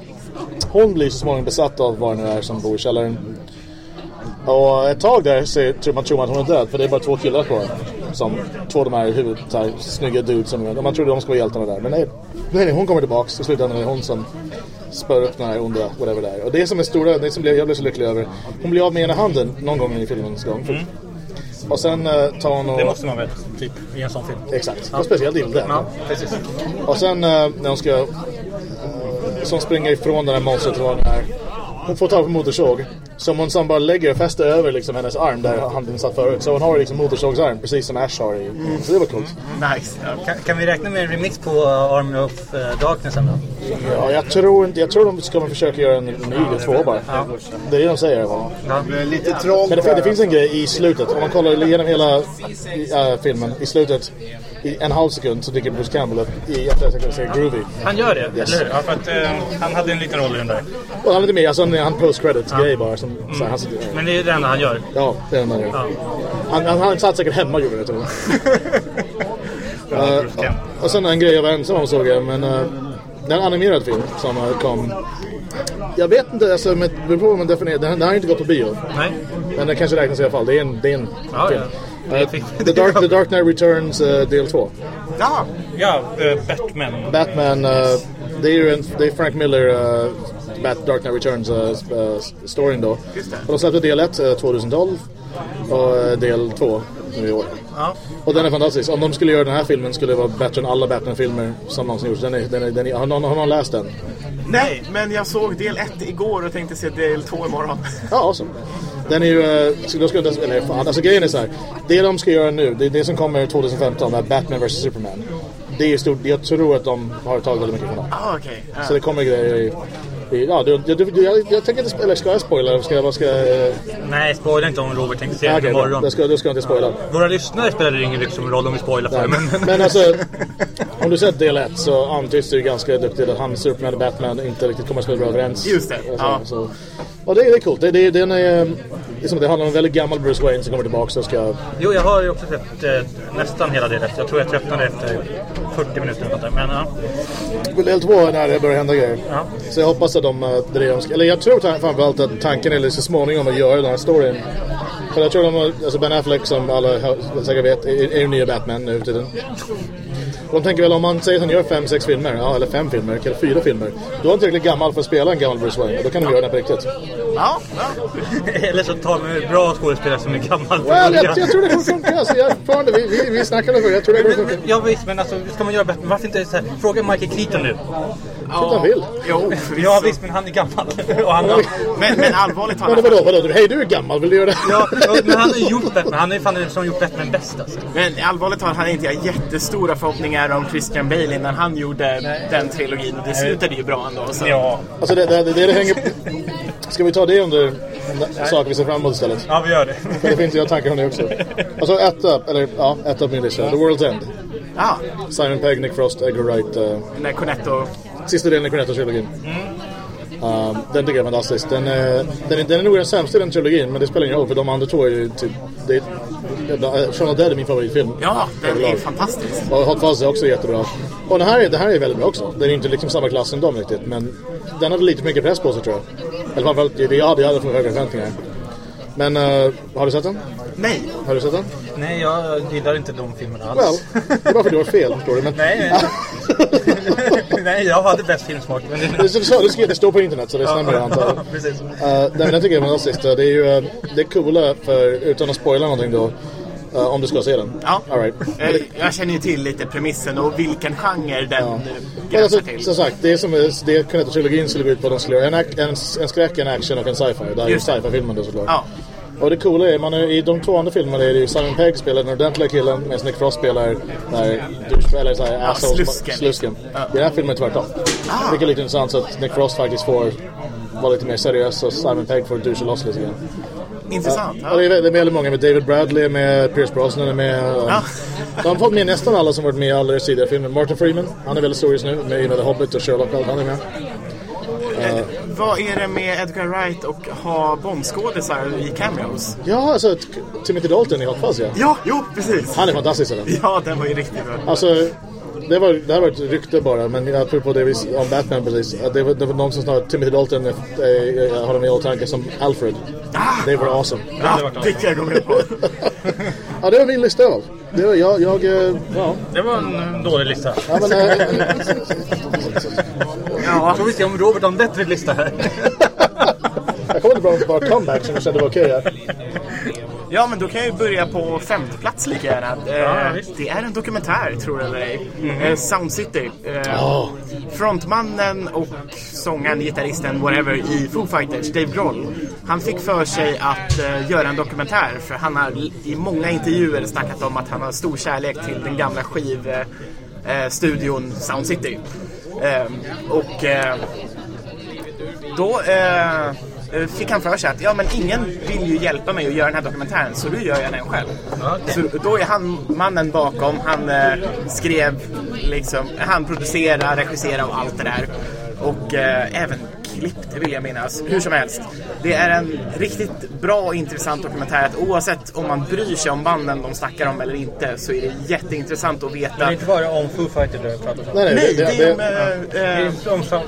hon blir så småningom besatt av vad det nu är som bor i källaren. Och ett tag där så tror man, tror man att hon är död för det är bara två killar kvar. Som två av de här huvud, så här, snygga dudes som man trodde de skulle vara hjältarna där. Men nej, nej hon kommer tillbaks. I slutändan är det hon som spör upp den här onda, whatever det är. Och det som är stora, det som blev, jag blev så lycklig över. Hon blir av med ena handen någon gång i filmens gång. Och sen eh, tar hon och... Det måste man väl, typ, i en sån film. Exakt, och speciellt Evil Dead. Ja, precis. Och sen eh, när hon ska... Uh, som springer ifrån den här monstret vad den är. Hon får tag på motorsåg. Som hon sen bara lägger och fäster över liksom hennes arm där handen satt förut. Så hon har liksom motorsågsarm precis som Ash har i. Så det var coolt. Nice. Ja. Kan, kan vi räkna med en remix på uh, Army of uh, Darkness sen då? Ja, jag tror inte... Jag tror de ska försöka göra en ny två bara. Det är det de säger. Va? Lite trångt Men det, det finns en grej i slutet. Om man kollar igenom hela äh, filmen. I slutet. I en halv sekund så dyker Bruce Campbell upp i, jag ska säga, Groovy. Han gör det, Yes. eller hur? Ja, för att uh, han hade en liten roll i den där. Och han är lite med, alltså han post credits grej bara. Som, så här, han, Men det är det enda han gör. Ja, det är den man gör. Han, han, han satt säkert hemma gjorde det tror jag. Eh, och sen en grej jag var ensam om såg jag, men uh, det är en animerad film som eh, kom... Jag vet inte, alltså, med, det beror på hur man definierar. Den, den har inte gått på bio. Nej. Men den kanske räknas i alla fall. Det är en, det är en Ja, film. ja. Eh, The, Dark, The Dark Knight Returns eh, del 2. Ja, Ja, uh, Batman. Batman, eh, det är ju en, det är Frank Miller, uh, Bat, Dark Knight Returns uh, storyn då. Och de släppte del 1 eh, 2012 och eh, del 2 nu i år. Ja. Och den är fantastisk. Om de skulle göra den här filmen skulle det vara bättre än alla Batman-filmer som någonsin gjorts. Den är, den är, den är, har, någon, har någon läst den? nej, men jag såg del 1 igår och tänkte se del 2 imorgon. Ja, awesome. Den är ju, eh, då ska inte, eller fan, alltså grejen är så här. Det de ska göra nu, det är det som kommer 2015, är Batman vs Superman. det är stort. Jag tror att de har tagit väldigt mycket från det. Ah, okej. Ja. Så det kommer grejer ja, du, du, du, jag, jag tänker inte... Eller ska jag spoila? Ska jag... Ska eh, Nej, spoila inte om Robert tänkte se den okej, imorgon. då ska, då ska jag inte spoila. Våra lyssnare spelar det ingen liksom roll om vi spoilar för men, Men alltså, om du sett del 1 så antyds det ju ganska duktigt att han, Superman och Batman inte riktigt kommer att spela bra överens. Just det, Alltså, ja. så, och det, det är coolt. Det, det, den är, det, är som, det handlar om en väldigt gammal Bruce Wayne som kommer tillbaka och ska... Jo, jag har ju också sett eh, nästan hela det efter. Jag tror jag tröttnade efter 40 minuter eller något där. Men ja. Del 2 är när det börjar hända grejer. Ja. Så jag hoppas att de... eh, Det är det de ska, eller jag tror framförallt att tanken är så småningom att göra den här storyn. För jag tror de alltså Ben Affleck som alla säkert vet är, är den nya Batman nu för tiden. De tänker väl om man säger att han gör fem, sex filmer, ja, eller fem filmer, eller fyra filmer. Då är han tillräckligt gammal för att spela en gammal Bruce Wayne. Då kan de göra det på riktigt. Ja, ja. Eller så tar vi bra skådespelare som är gammal Well, jag, jag tror det kommer funka. Alltså, jag, fortfarande, vi, vi, vi snackade för jag tror det kommer funka. Ja visst, men alltså ska man göra bättre? Varför inte så här, fråga Michael Keaton nu? Han vill. Jo. Ja visst, men han är gammal. Och han har, Men, men allvarligt Men talat. vadå, vadå? Hej du är gammal, vill du göra det? ja, ja, men han har ju gjort Batman. Han är ju fan den som gjort Batman bäst alltså. Men allvarligt talat hade inte jag jättestora förhoppningar om Christian Bale innan han gjorde den trilogin. Och det slutade ju bra ändå. Så. Ja. Alltså det, det, det, det hänger... Ska vi ta det under saker vi ser fram emot istället? Ja, vi gör det. För det finns ju tankar om det också. Alltså etta, eller ja, etta på min lista. The World's End. Ja, Simon Pegg, Nick Frost, Edgar Wright. Uh, den där Cornetto. Sista delen i Cornetto-trilogin. Um, den tycker jag är fantastisk. Den, är- den, är, den är nog den sämsta i den trilogin, men det spelar ingen roll för de andra två är ju typ... Det är, uh, Shaun of Dead är min favoritfilm. Ja, den är fantastisk. Och Hot Fuzz är också jättebra. Och den här, är- den här är väldigt bra också. Den är inte liksom samma klass som dem riktigt, men den hade lite mycket press på sig tror jag. Eller framförallt, det jag hade, jag hade för höga förväntningar. Men uh, har du sett den? Nej, Har du sett den? Nej, jag gillar inte de filmerna alls. Well, det är bara för att du har fel, förstår du. Men, Nej, nej, jag hade bäst filmsmak. Men det... så, det, ska- det står på internet så det stämmer jag antar jag. Ja, precis. Uh, nej, men jag tycker det är fantastiskt. Det är ju uh, det är coola, för, utan att spoila någonting då, uh, om du ska se den. Ja. All right. Jag känner ju till lite premissen och vilken genre den ja. Gränsar alltså, till. som sagt, det är som det Cornetto-trilogin skulle gå ut på att de skulle en, en, en skräck, en action och en sci-fi. Det här är ju sci-fi-filmen då såklart. Ja. Och det coola är, man är, i de två andra filmerna är det ju Simon Pegg spelar den ordentliga killen medan Nick Frost spelar där eller såhär asshole, slusken. slusken. Ja. I den här filmen är det tvärtom. Vilket är lite intressant så att Nick Frost faktiskt får vara lite mer seriös och Simon Pegg får doucha loss lite grann. Intressant. Ja, Ja. det är väldigt, väldigt många med David Bradley är med, Pierce Brosnan är med. um, Ja. De har fått med nästan alla som varit med i alla deras tidigare filmer. Martin Freeman, han är väldigt stor just nu med know, The Hobbit och Sherlock och allt han är med. Eh, vad är det med Edgar Wright och ha Bondskådisar i cameos? Ja, alltså Timothy Dalton i Hot Fuzz ja. Ja, jo, precis. Han är fantastisk i den. Ja, den var ju riktigt bra. Alltså, det, var, det här var ett rykte bara, men apropå det vi om Batman precis. Det var, det var någon som sa att Timothy Dalton eh, eh, har de i åtanke som Alfred. Det var awesome. Ja, det kan jag gå med på. Ja, det var min lista av. Det var jag, jag eh, ja. Det var en dålig lista. ja men, eh, Ja, Får vi se om Robert har en bättre lista här. jag kommer inte bra bara comeback som jag kände var okej. här. Ja, men då kan jag ju börja på femte plats lika gärna. Eh, det är en dokumentär, tror det eller ej. Eh, Sound City. Eh, Ja. Frontmannen och sångaren, gitarristen, whatever, i Foo Fighters, Dave Grohl. Han fick för sig att eh, göra en dokumentär för han har i många intervjuer snackat om att han har stor kärlek till den gamla skivstudion eh, studion Sound City. Och då fick han för sig att ja, men ingen vill ju hjälpa mig att göra den här dokumentären så då gör jag den själv. Så då är han mannen bakom. Han eh, skrev, liksom, han producerar, regisserar och allt det där. Och eh, även klippte vill jag minnas. Hur som helst. Det är en riktigt bra och intressant dokumentär. Att oavsett om man bryr sig om banden de snackar om eller inte så är det jätteintressant att Det veta. är inte bara om Foo Fighters du pratar om. Nej, nej, det, det det, eh, Det eh, är om alltså, eh,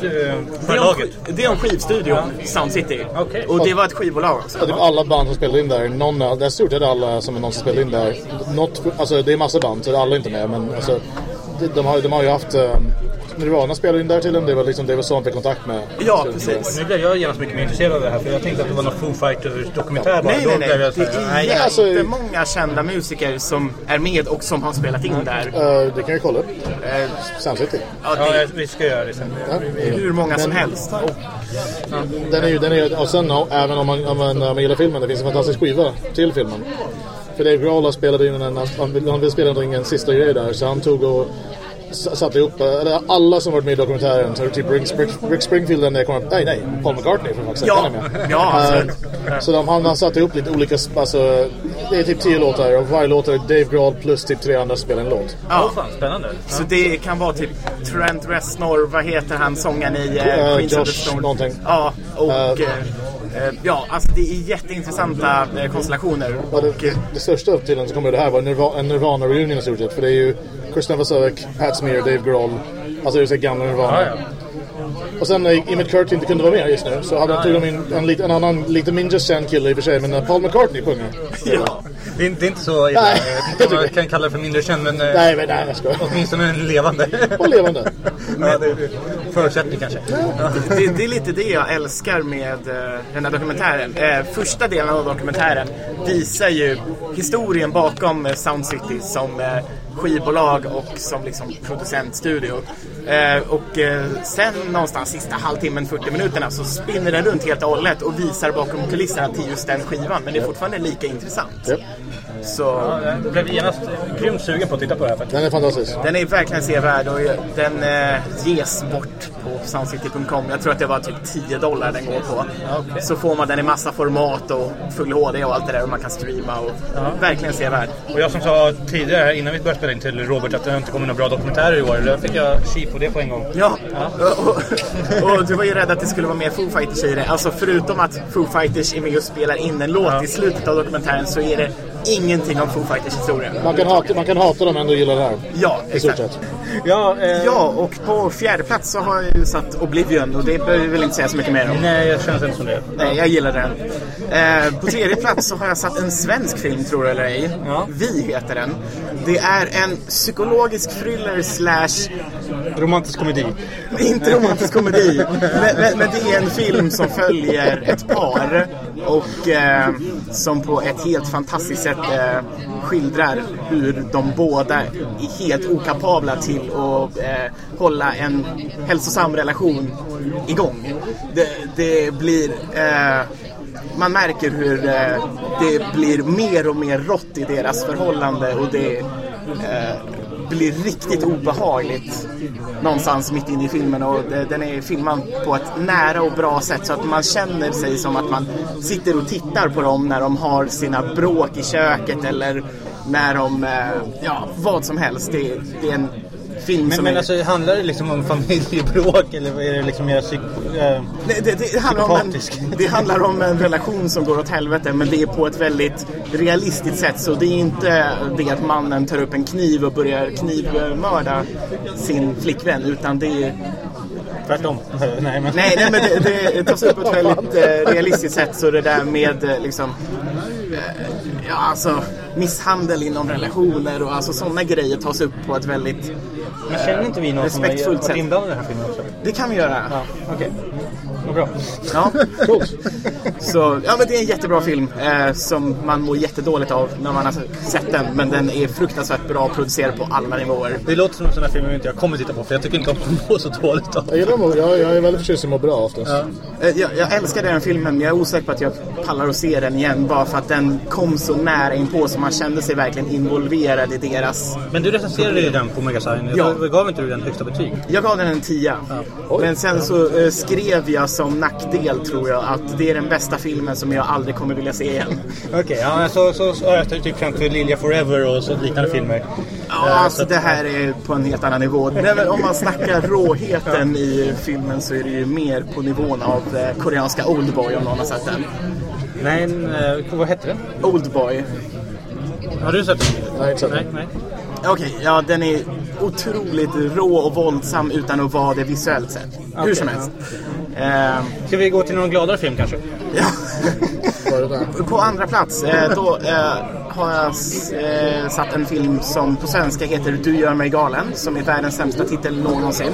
det är om, förlaget. det är om skivstudion Sound City. Okej. Och det var ett skivbolag också. typ alla band som spelade in där, någon, det är stort sett alla som någonsin spelade in där. Något, alltså det är massa band så alla är inte med men alltså, de, de, har, de har ju haft um, Nirvana spelade in där till dem, det var liksom det var så de fick kontakt med. Ja, precis. Nu blev jag genast mycket mer intresserad av det här för jag tänkte att det var någon Foo Fighters dokumentär bara. Nej, nej, nej. jag Det är nej, alltså- jättemånga kända musiker som är med och som har spelat in där. Uh, det kan jag kolla upp. Eh, Sound City. Ja, Ja, det jag- vi ska göra det sen. Ja. hur många som helst. Och, Den är ju, den är ju, och sen ja, även om man, om, man, om man gillar filmen, det finns en fantastisk skiva till filmen. För Dave Grohl spelade in en, han, han ville spela in en sista grej där, så han tog och satte ihop, eh, eller alla som varit med i dokumentären, så typ Rick, Rick, Rick Springfield den där kommer nej nej, Paul McCartney för fuck's sake, Ja, med. ja, Eh. Så de, han, han satte ihop lite olika, alltså, det är typ tio låtar och varje låt är Dave Grohl plus typ tre andra spelar en låt. Ja. Fan, spännande. Så det kan vara typ Trent Reznor, vad heter han, sångaren i uh, Queens of the Josh Stone? någonting. Ja, och... Eh. Eh, ja, alltså det är jätteintressanta eh, konstellationer. Ja, det, det största upp till så kommer det här Nirva- en Nirvana-reunion i stort sett. För det är ju Chris Novoselic, Pat Smear, Dave Grohl. Alltså det är så gamla Nirvana. Ja, ja. Och sen när Emmett Kurt inte kunde vara med just nu så hade, tog de in en, lit- en annan, lite mindre känd kille i och för sig, men eh, Paul McCartney sjunger. ja. Det, är, det är inte så illa. Nej, Jag tror man kan kalla det för mindre känd, men eh, Nej, men nej, jag skojar. åtminstone en levande. Och levande. ja, är förutsättning kanske. det, det är lite det jag älskar med eh, den här dokumentären. Första delen av dokumentären visar ju historien bakom Sound City som skivbolag och som liksom producentstudio. Eh, och eh, sen någonstans sista halvtimmen, 40 minuterna så spinner den runt helt och hållet och visar bakom kulisserna till just den skivan. Men det är fortfarande lika intressant. Japp. Så Jag blev genast grymt sugen på att titta på det här faktiskt. Den är fantastisk. den är verkligen sevärd och den eh, ges bort på soundcity.com. Jag tror att det var typ 10 dollar den går på. Så får man den i massa format och full HD och allt det där och man kan streama och verkligen sevärd. Och jag som sa tidigare innan vi började spela in till Robert att det inte kommer några bra dokumentärer i år. Då fick jag tji på det på en gång. Ja, och, och, och du var ju rädd att det skulle vara mer Foo Fighters i det. Alltså förutom att Foo Fighters är med och spelar in en låt i slutet av dokumentären så är det ingenting om Foo Fighters historia. Man kan, hata, man kan hata dem men ändå gilla det här. Ja, exakt. Ja, eh, Ja, och på fjärde plats så har jag ju satt Oblivion och det behöver vi väl inte säga så mycket mer om. Nej, jag känns inte som det. Nej, jag gillar den. Eh, på tredje plats så har jag satt en svensk film, tror du eller ej. Ja. Vi heter den. Det är en psykologisk thriller slash, Romantisk komedi. inte romantisk komedi, men, men, men det är en film som följer ett par och eh, som på ett helt fantastiskt sätt eh, skildrar hur de båda är helt okapabla till att eh, hålla en hälsosam relation igång. Det, det blir... Eh, man märker hur eh, det blir mer och mer rått i deras förhållande och det eh, blir riktigt obehagligt någonstans mitt inne i filmen och den är filmad på ett nära och bra sätt så att man känner sig som att man sitter och tittar på dem när de har sina bråk i köket eller när de, eh, ja, vad som helst. Det, det är en film Men, som men är... alltså, handlar det liksom om familjebråk eller är det liksom mer psyk... Eh, Det, det, det, handlar om en, det handlar om en relation som går åt helvete men det är på ett väldigt realistiskt sätt. Så det är inte det att mannen tar upp en kniv och börjar knivmörda sin flickvän utan det är... tvärtom? nej, men... Nej, nej men det, det tas upp på ett väldigt eh, realistiskt sätt. Så det där med eh, liksom... eh, Ja, alltså misshandel inom relationer och alltså sådana grejer tas upp på ett väldigt... Men känner inte vi någon som sätt. inblandad i den här filmen också? Det kan vi göra. Ja, okej. Vad bra. Ja. Coolt. Så, ja men det är en jättebra film eh, som man mår jättedåligt av när man har sett den. Men den är fruktansvärt bra producerad på alla nivåer. Det låter som en sån här film jag inte jag kommer titta på för jag tycker inte om att må så dåligt av. Jag, gillar jag, jag är väldigt förtjust i att må bra oftast. Eh, jag, jag älskar den filmen men jag är osäker på att jag pallar att se den igen. Bara för att den kom så nära inpå så man kände sig verkligen involverad i deras... Men du recenserade ju den på Megasign. Ja. Ja. Gav inte du den högsta betyg? Jag gav den en tia. Men sen så eh, skrev jag som nackdel tror jag att det är den bästa filmen som jag aldrig kommer vilja se igen. Okej, ja, så, så, så jag typ känt för Lilja Forever och så liknande filmer. Ja, alltså det här är på en helt annan nivå. Men om man snackar råheten i filmen så är det ju mer på nivån av eh, koreanska Oldboy om någon har sett den. Nej, eh, vad hette den? Oldboy. Har du sett den? Nej, inte sett den. nej. Okej, ja den är otroligt rå och våldsam utan att vara det visuellt sett. Hur Okej, som helst. Ehm, Ska vi gå till någon gladare film kanske? ja. På andra plats eh, då eh, har jag eh, satt en film som på svenska heter Du gör mig galen som är världens sämsta titel någonsin.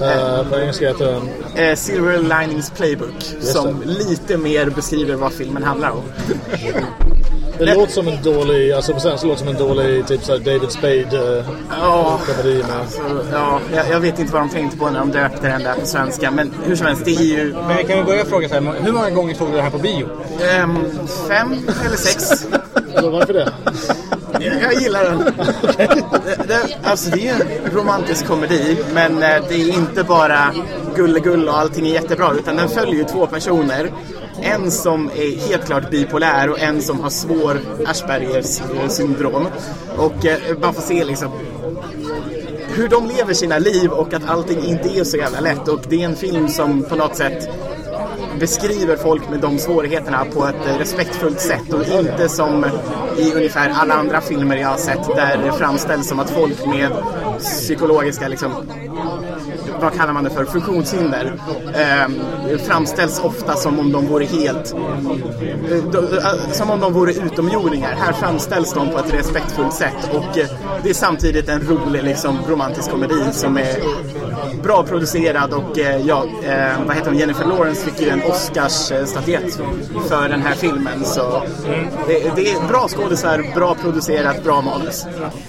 Uh, på engelska heter den... Eh, Silver Linings Playbook som lite mer beskriver vad filmen handlar om. Det låter som en dålig, alltså på svenska låter det som en dålig typ såhär David Spade uh, Ja, komedi med... alltså, ja jag, jag vet inte vad de tänkte på när de döpte den där på svenska men hur som helst, det är ju Men vi kan väl börja fråga så här, hur många gånger såg du den här på bio? ehm, fem eller sex. Alltså, varför det? Jag gillar den. det, det, Alltså det är en romantisk komedi, men eh, det är inte bara gullegull och allting är jättebra, utan den följer ju två personer. En som är helt klart bipolär och en som har svår Aspergers syndrom. Och eh, man får se liksom hur de lever sina liv och att allting inte är så jävla lätt. Och det är en film som på något sätt beskriver folk med de svårigheterna på ett respektfullt sätt och inte som i ungefär alla andra filmer jag har sett där det framställs som att folk med psykologiska liksom, vad kallar man det för, funktionshinder eh, framställs ofta som om de vore helt eh, som om de vore utomjordingar. Här framställs de på ett respektfullt sätt och eh, det är samtidigt en rolig liksom, romantisk komedi som är bra producerad och eh, ja, eh, vad heter hon, Jennifer Lawrence fick ju en Oscarsstatyett för den här filmen så det, det är bra skådisar, bra producerat, bra manus.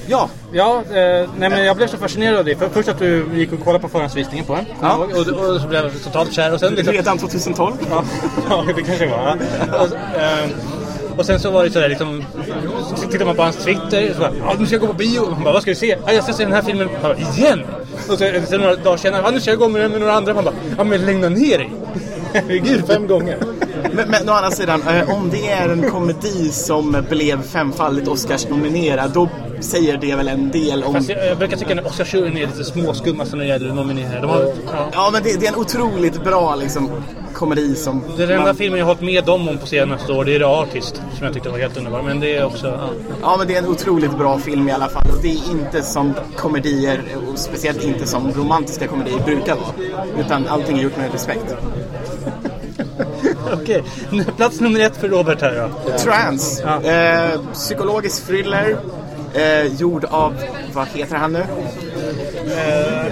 Ja, Ja, eh, nej men jag blev så fascinerad av det. För, först att du gick och kollade på förhandsvisningen på den. Ja. Och, och, och så blev jag totalt kär. Och sen liksom, redan 2012. Ja, ja det kanske var. Och, ehm, och sen så var det sådär liksom, tittar man på hans Twitter så bara, ja nu ska jag gå på bio. Han bara, vad ska du se? Ja, jag ska se den här filmen. Bara, igen? Och så, sen några dagar senare, ja nu ska jag gå med, med några andra. Man bara, ja men lugna ner dig. Herregud. Fem gånger. Men, men å andra sidan, eh, om det är en komedi som blev femfaldigt Oscars-nominerad, då säger det väl en del om... Fast jag, jag brukar tycka att Oscarsjuryn är lite småskumma när det gäller nomineringar. De har, ja. Ja, men det, det är en otroligt bra liksom, komedi som... Det är den enda man- filmen jag har hållit med dem om på senaste år, det är The Artist. Som jag tyckte var helt underbar. Men det är också... Ja. Ja, men det är en otroligt bra film i alla fall. Och det är inte som komedier, och speciellt inte som romantiska komedier brukar vara. Utan allting är gjort med respekt. Okej, plats nummer ett för Robert här då. Trans. Ja. Eh, psykologisk thriller. Eh, gjord av, vad heter han nu?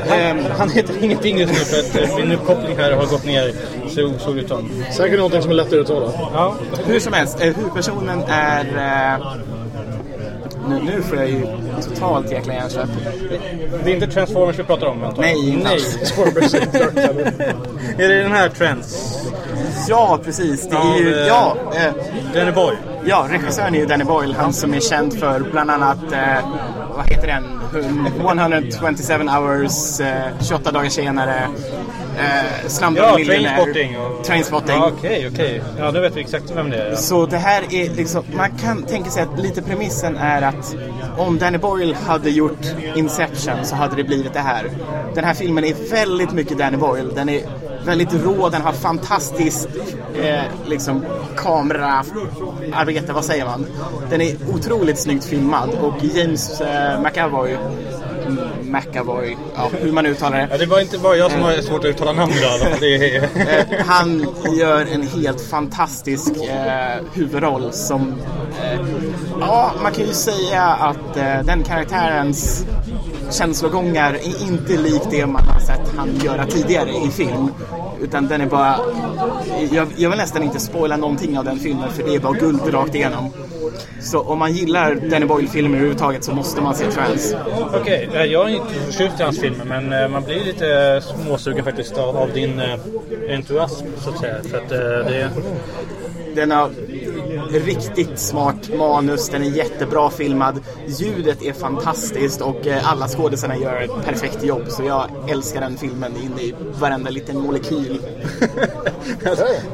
Han, han heter ingenting just nu för att eh, min uppkoppling här har gått ner. Så såg det ut som. Säkert någonting som är lättare att uttala. Ja, Hur som helst, eh, huvudpersonen är... Eh, nu, nu får jag ju totalt jäkla hjärnsläpp. det är inte Transformers vi pratar om antar jag? Nej, inte Nej. Är det den här Trends? Ja, precis. Det är ju... eh, Ja, eh, Danny Boy. ja, regissören är ju Danny Boyle. Han som är känd för bland annat... Eh, vad heter den? 127 hours, eh, 28 dagar senare. Eh, Slumdog Ja, Millionaire. Trainspotting. Och... Trainspotting. Ja, Okej, okej. Ja, då vet vi exakt vem det är. Ja. Så det här är liksom, man kan tänka sig att lite premissen är att om Danny Boyle hade gjort Inception så hade det blivit det här. Den här filmen är väldigt mycket Danny Boyle. Den är väldigt rå, den har fantastiskt eh, liksom kameraarbete, vad säger man? Den är otroligt snyggt filmad och James eh, McAvoy mm, McAvoy, ja, hur man uttalar det. Ja, det var inte bara jag som har svårt att uttala namn idag. Eh, han gör en helt fantastisk eh, huvudroll som... Eh, ja, man kan ju säga att eh, den karaktärens känslogångar är inte lik det man har sett han göra tidigare i film. Utan den är bara... Jag, jag vill nästan inte spoila någonting av den filmen för det är bara guld rakt igenom. Så om man gillar Danny Boyle-filmer överhuvudtaget så måste man se Trans. Okej, eh, jag är inte förtjust i hans filmer men eh, man blir lite småsugen faktiskt av, av din eh, entusiasm så att säga. För att eh, det... Den har riktigt smart manus, den är jättebra filmad. Ljudet är fantastiskt och eh, alla skådespelarna gör ett perfekt jobb. Så jag älskar den filmen in i varenda liten molekyl.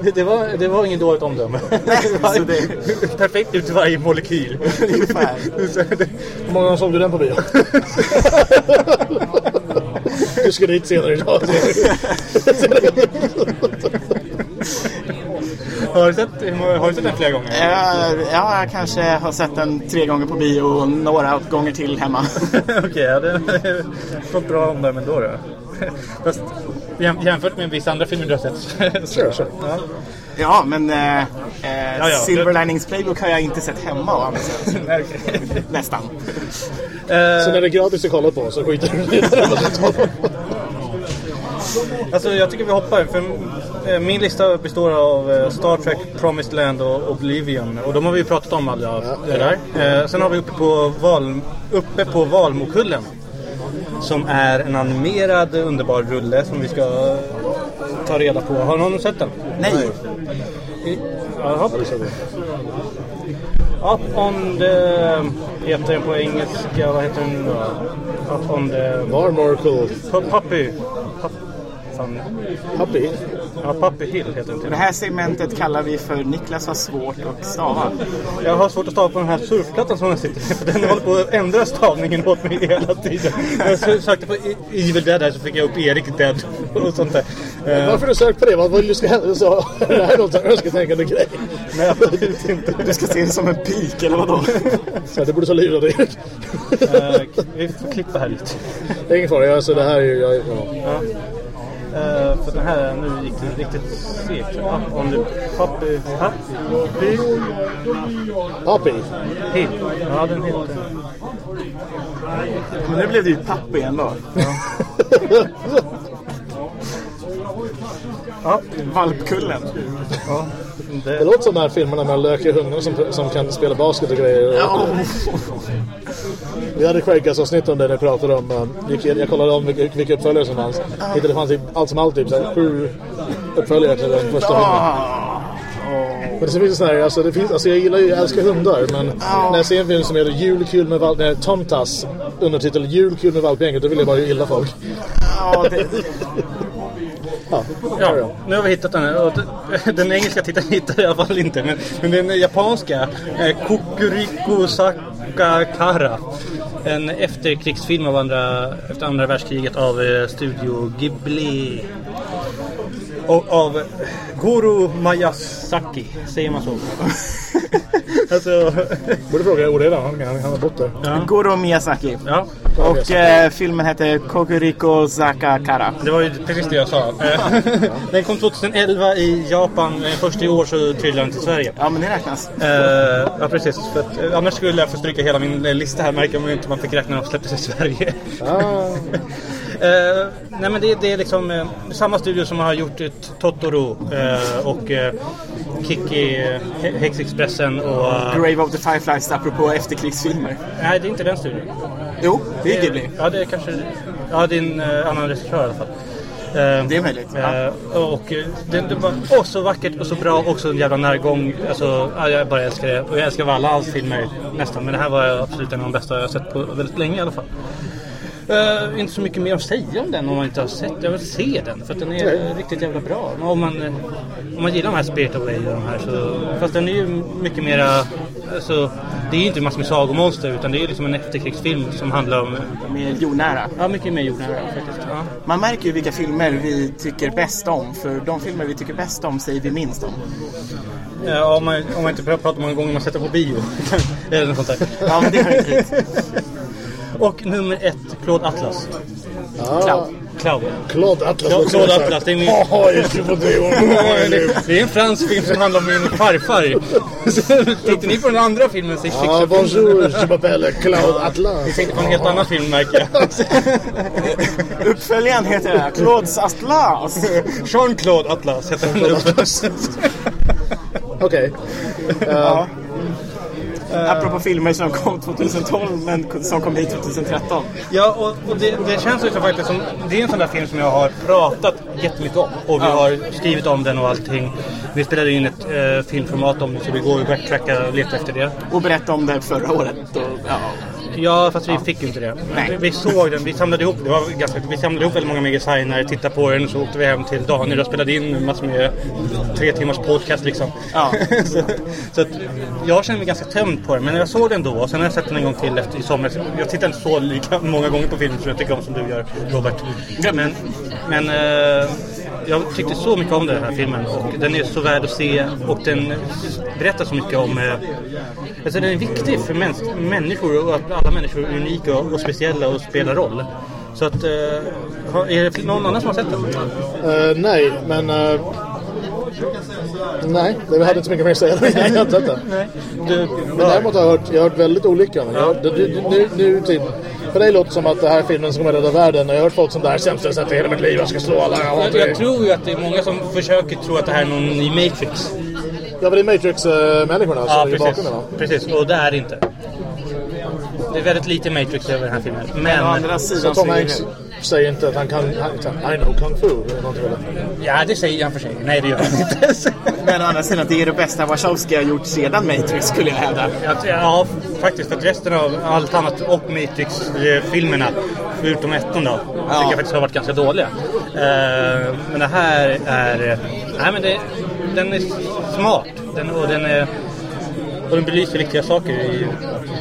det, det, var, det var inget dåligt omdöme. så det- Perfekt ut i varje molekyl. Ungefär. Hur många gånger såg du den på bio? du ska dit senare idag. Har, du sett, har du sett den flera gånger? Eh, Ja, jag kanske har sett den tre gånger på bio och några gånger till hemma. Okej, ja, det är fått bra omdöme ändå då. Fast jäm- jämfört med vissa andra filmer du har sett. Sure, sure. Ja. Ja, men eh, eh, ja. Silver Linings Playbook har jag inte sett hemma okej. Nästan. Så när det är gratis att kolla på så skiter du i det. Alltså jag tycker vi hoppar. För eh, min lista består av eh, Star Trek, Promised Land och Oblivion. Och de har vi ju pratat om alla det där. Eh, Sen har vi uppe på, val, uppe på Valmokullen. Som är en animerad underbar rulle som vi ska ta reda på. Har någon sett den? Nej. Jaha. Up on the... Heter den på engelska, vad heter den det... Var Miracle Pu- Puppy... Pup, fan. Puppy? Ja, Puppy Hill heter den Det här segmentet kallar vi för Niklas har svårt att stava. Jag har svårt att stava på den här surfplattan som jag sitter med. För den håller på att ändra stavningen åt mig hela tiden. När jag sö- sökte på Evil Dead här så fick jag upp Erik Dead och sånt där. Eh, Varför du sökt på det? Vad vill du ska hända? Så, det här är något önsketänkande grej. Nej, absolut inte. Du ska se det som en pik eller vadå? Så det borde så lura dig. Eh, vi får klippa här lite. Det är ingen fara. Alltså, det här är ju... Jag, ja. Ja. Eh, för den här nu gick det riktigt segt. Ja, om du... Puppy... Puppy... Puppy? Hill. Ja, den heter... Men nu blev det ju papp igen då. Ja. Valpkullen. ja. Det Det, låter som de här filmerna med lökiga hundar som, som kan spela basket och grejer. Ja. Vi hade Quakers-avsnitt om det när vi pratade om... Gick, jag kollade om vilka, vilka uppföljare som fanns. Hittade det fanns typ, allt som allt typ så här, sju uppföljare till den första filmen. Ah. Men det finns sån här, alltså, det finns, alltså jag gillar ju, jag älskar hundar men när jag ser en film som heter Jul kul med valp, nej, Tomtas undertitel Jul kul med valpgänget då vill jag bara illa folk. Ja, det, Ja, ja, nu har vi hittat den här. Den engelska titeln hittar jag i alla fall inte. Men, men den japanska, eh, Kukuriko Sakakara. En efterkrigsfilm av andra, efter andra världskriget av eh, Studio Ghibli. Och av Goro Miyazaki, säger man så? alltså, Borde fråga Oreda, han, han, han har bott där. ja. Goro Miyazaki. ja. Och eh, filmen heter Kokuriko Zakakara. Det var ju precis det jag sa. Eh, den kom 2011 i Japan. eh, Först i år så trillade den till Sverige. Ja, men det räknas. Eh, ja precis, för att, eh, annars skulle jag få stryka hela min lista här märker man inte man fick räkna när de släpptes i Sverige. Ah, Eh, nej men det, det är liksom eh, samma studio som har gjort ett Totoro eh, och eh, Kiki, eh, He- Häxexpressen och... eh, Grave of the Fireflies apropå efterkrigsfilmer. nej det är inte den studion. Jo, det är Ghibli. Ja det är kanske... Ja det är en eh, annan regissör i alla fall. Eh, Det är möjligt. Ja. Eh, och eh, det, det var åh, så vackert och så bra och så en jävla närgång. Alltså, ja, jag bara älskar det. Och jag älskar alla hans filmer nästan. Men det här var absolut en av de bästa jag har sett på väldigt länge i alla fall. Eh, inte så mycket mer att säga om den om man inte har sett den. Jag vill se den för att den är eh, riktigt jävla bra. Om man, eh, om man gillar de här Spirit Away och de här så... Fast den är ju mycket mera... Alltså, det är ju inte massor med sagomonster utan det är ju liksom en efterkrigsfilm som handlar om... Mer jordnära. Ja, mycket mer jordnära faktiskt. Ja. Man märker ju vilka filmer vi tycker bäst om. För de filmer vi tycker bäst om säger vi minst om. Ja, om, man, om man inte pratar om många gånger man sätter på bio. Eller något sånt där. Ja, men det hör inte hit. Och nummer ett, Claude Atlas. Cloud. Cloud. Claude Atlas. Claude, också, Claude. Atlas, det är min... Det, är en fransk film som handlar om min farfar. Tittar ni på den andra filmen så Ah, bonjour, je m'appelle Claude Atlas. Vi tänkte på en helt annan film märker jag. Uppföljaren heter Claudes Atlas. Jean-Claude Atlas heter den. Okej. Ja. Apropå filmer som kom 2012 men som kom hit 2013. Ja, och, och det, det känns också faktiskt som... Det är en sån där film som jag har pratat jättemycket om. Och vi har skrivit om den och allting. Vi spelade in ett eh, filmformat om det så vi går och backtracka och letar efter det. Och berätta om det förra året. Och, ja. Ja, fast vi fick ju inte det. Nej. Vi, såg den, vi samlade ihop, det var ganska, vi samlade ihop väldigt många med designare, tittade på den så åkte vi hem till Daniel och spelade in massor med tre timmars podcast liksom. Ja. så så att jag känner mig ganska tömd på den, men jag såg den då och sen har jag sett den en gång till efter i somras. Jag tittar inte så lika många gånger på film som jag tycker om som du gör, Robert. Men, men eh, jag tyckte så mycket om den här filmen och den är så värd att se och den berättar så mycket om eh, Alltså den är viktig för mäns människor och att alla människor är unika och, och speciella och spelar roll. Så att, eh, har- är det någon annan som har sett den? Eh, nej, men... eh, nej, det hade inte så mycket mer att säga. jag har inte sett den. Du, Men däremot har jag hört, jag har hört väldigt olika. Jag, det, det, nu, nu typ, för dig låter det som att det här är filmen som kommer rädda världen. Och jag har hört folk som det här är sämsta sett i hela mitt liv. Jag ska slå alla. Jag jag, jag det." tror ju att det är många som försöker tro att det här är någon ny Matrix. Ja, men det är Matrix-människorna Ja, som ligger bakom precis. det va? precis. Och det är det inte. Det är väldigt lite Matrix över den här filmen. Men å Men, andra Så sidan Tom så är Hanks säger inte att han kan, han, I know kung fu eller sådär. ja det säger han för sig. Nej det gör han inte. Men å andra sidan, det är det bästa Wachowski har gjort sedan Matrix skulle jag hävda. Ja, ja, faktiskt. För att resten av allt annat och Matrix-filmerna, förutom ettan då, tycker jag faktiskt har varit ganska dåliga. Eh, men det här är... Nej, men det, den är smart. Den, och den är... Och den belyser viktiga saker i,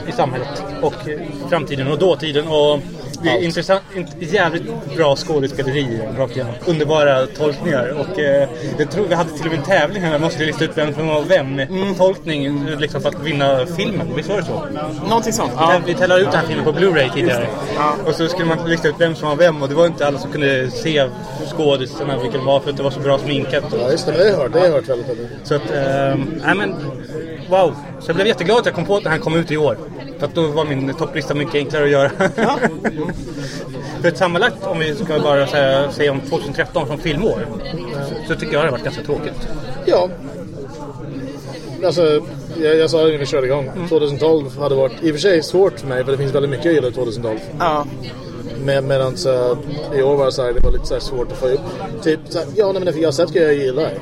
i samhället och framtiden och dåtiden. Och det är intressant, int- jävligt bra skådespeleri rakt igenom. Underbara tolkningar. Och eh, jag tror vi hade till och med en tävling här. Man måste lista ut vem som var vem. Tolkning liksom för att vinna filmen. Visst var det så? Någonting sånt. Ja. Ja. Vi tävlade ut den här filmen på Blu-ray tidigare. Ja. Och så skulle man lista ut vem som var vem. Och det var inte alla som kunde se skådisarna vilka de var för att det var så bra sminkat. Ja just det, det har jag hört. Det har jag hört väldigt väldigt. Så att, ehm, nej men, wow. Så jag blev jätteglad att jag kom på att den här kom ut i år. För att då var min topplista mycket enklare att göra. för sammanlagt, om vi ska bara säga, säga om 2013 som filmår, så, så tycker jag det har varit ganska tråkigt. Ja. Alltså, jag, jag sa det när vi körde igång. 2012 hade varit i och för sig svårt för mig för det finns väldigt mycket jag gillar 2012. Ja. Men, medan i år var det, så här, det var lite så här svårt att få upp. Typ, så här, ja nej, men jag har sett grejer jag gillar.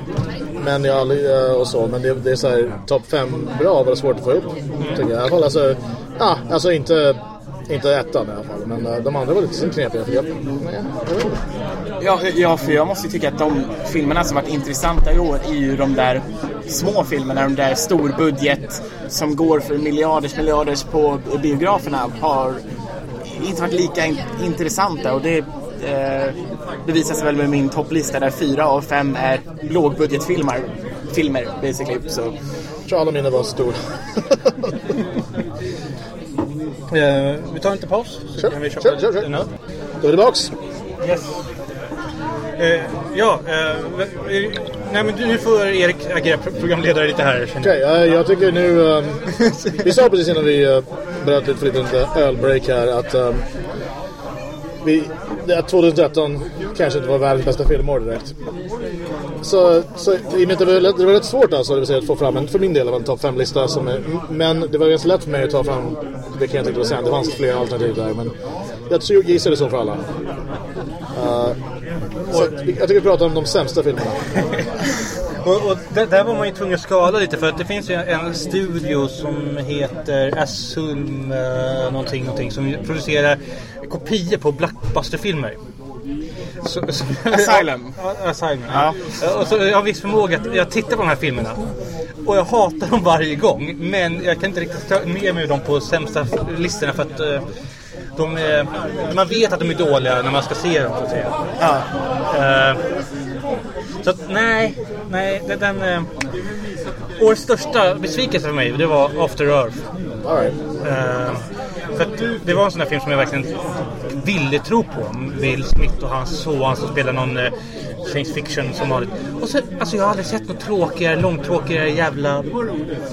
Men jag aldrig, uh, och så, men det, det är så här topp fem bra var det svårt att få upp. Tycker jag i alla fall. Alltså, ja, alltså inte, inte ettan i alla fall. Men uh, de andra var lite knepiga. För jag, nej. Ja, ja, för jag måste ju tycka att de filmerna som varit intressanta i år är ju de där små filmerna, de där storbudget som går för miljarders miljarders på biograferna har inte varit lika in intressanta och det eh, bevisas väl med min topplista där fyra av fem är lågbudgetfilmer, filmer basically. Så Jag tror alla mina var stora. Eh, vi tar liten paus. Så Kör, kan vi köpa kör, kör, kör. en öl. Då är det tillbaks. Yes. Eh, ja, eh, eh, nej men nu får Erik agera pro- programledare lite här. Okej, jag. eh, jag tycker nu... um, vi sa precis innan vi uh, bröt lite för lite ölbreak här att... Um, vi, att 2013 kanske inte var världens bästa filmår direkt. Så, så i och med att det var, lätt, det var rätt svårt alltså, det vill säga att få fram en, för min del, en topp 5-lista. Som är, men det var ganska lätt för mig att ta fram vilka jag tänkte sen. Det fanns flera alternativ där, men jag gissade så för alla. Uh, så jag tycker vi pratar om de sämsta filmerna. Och, och där, där var man ju tvungen att skala lite för att det finns ju en studio som heter Asylum eh, någonting, någonting som producerar kopior på blockbusterfilmer. Så, så, Asylum. Ja, Asylum. Ja. Och så, jag har viss förmåga att jag tittar på de här filmerna och jag hatar dem varje gång men jag kan inte riktigt ta med mig dem på sämsta listorna för att eh, de är, man vet att de är dåliga när man ska se dem så att säga. ja. Eh, så att, nej, nej, det- den... Uh, årets största besvikelse för mig, det var After Earth. All right. Eh, för att det var en sån där film som jag verkligen ville tro på. Will Smith och hans son som spelar någon eh, science fiction som vanligt. Och så, alltså jag har aldrig sett något tråkigare, långtråkigare jävla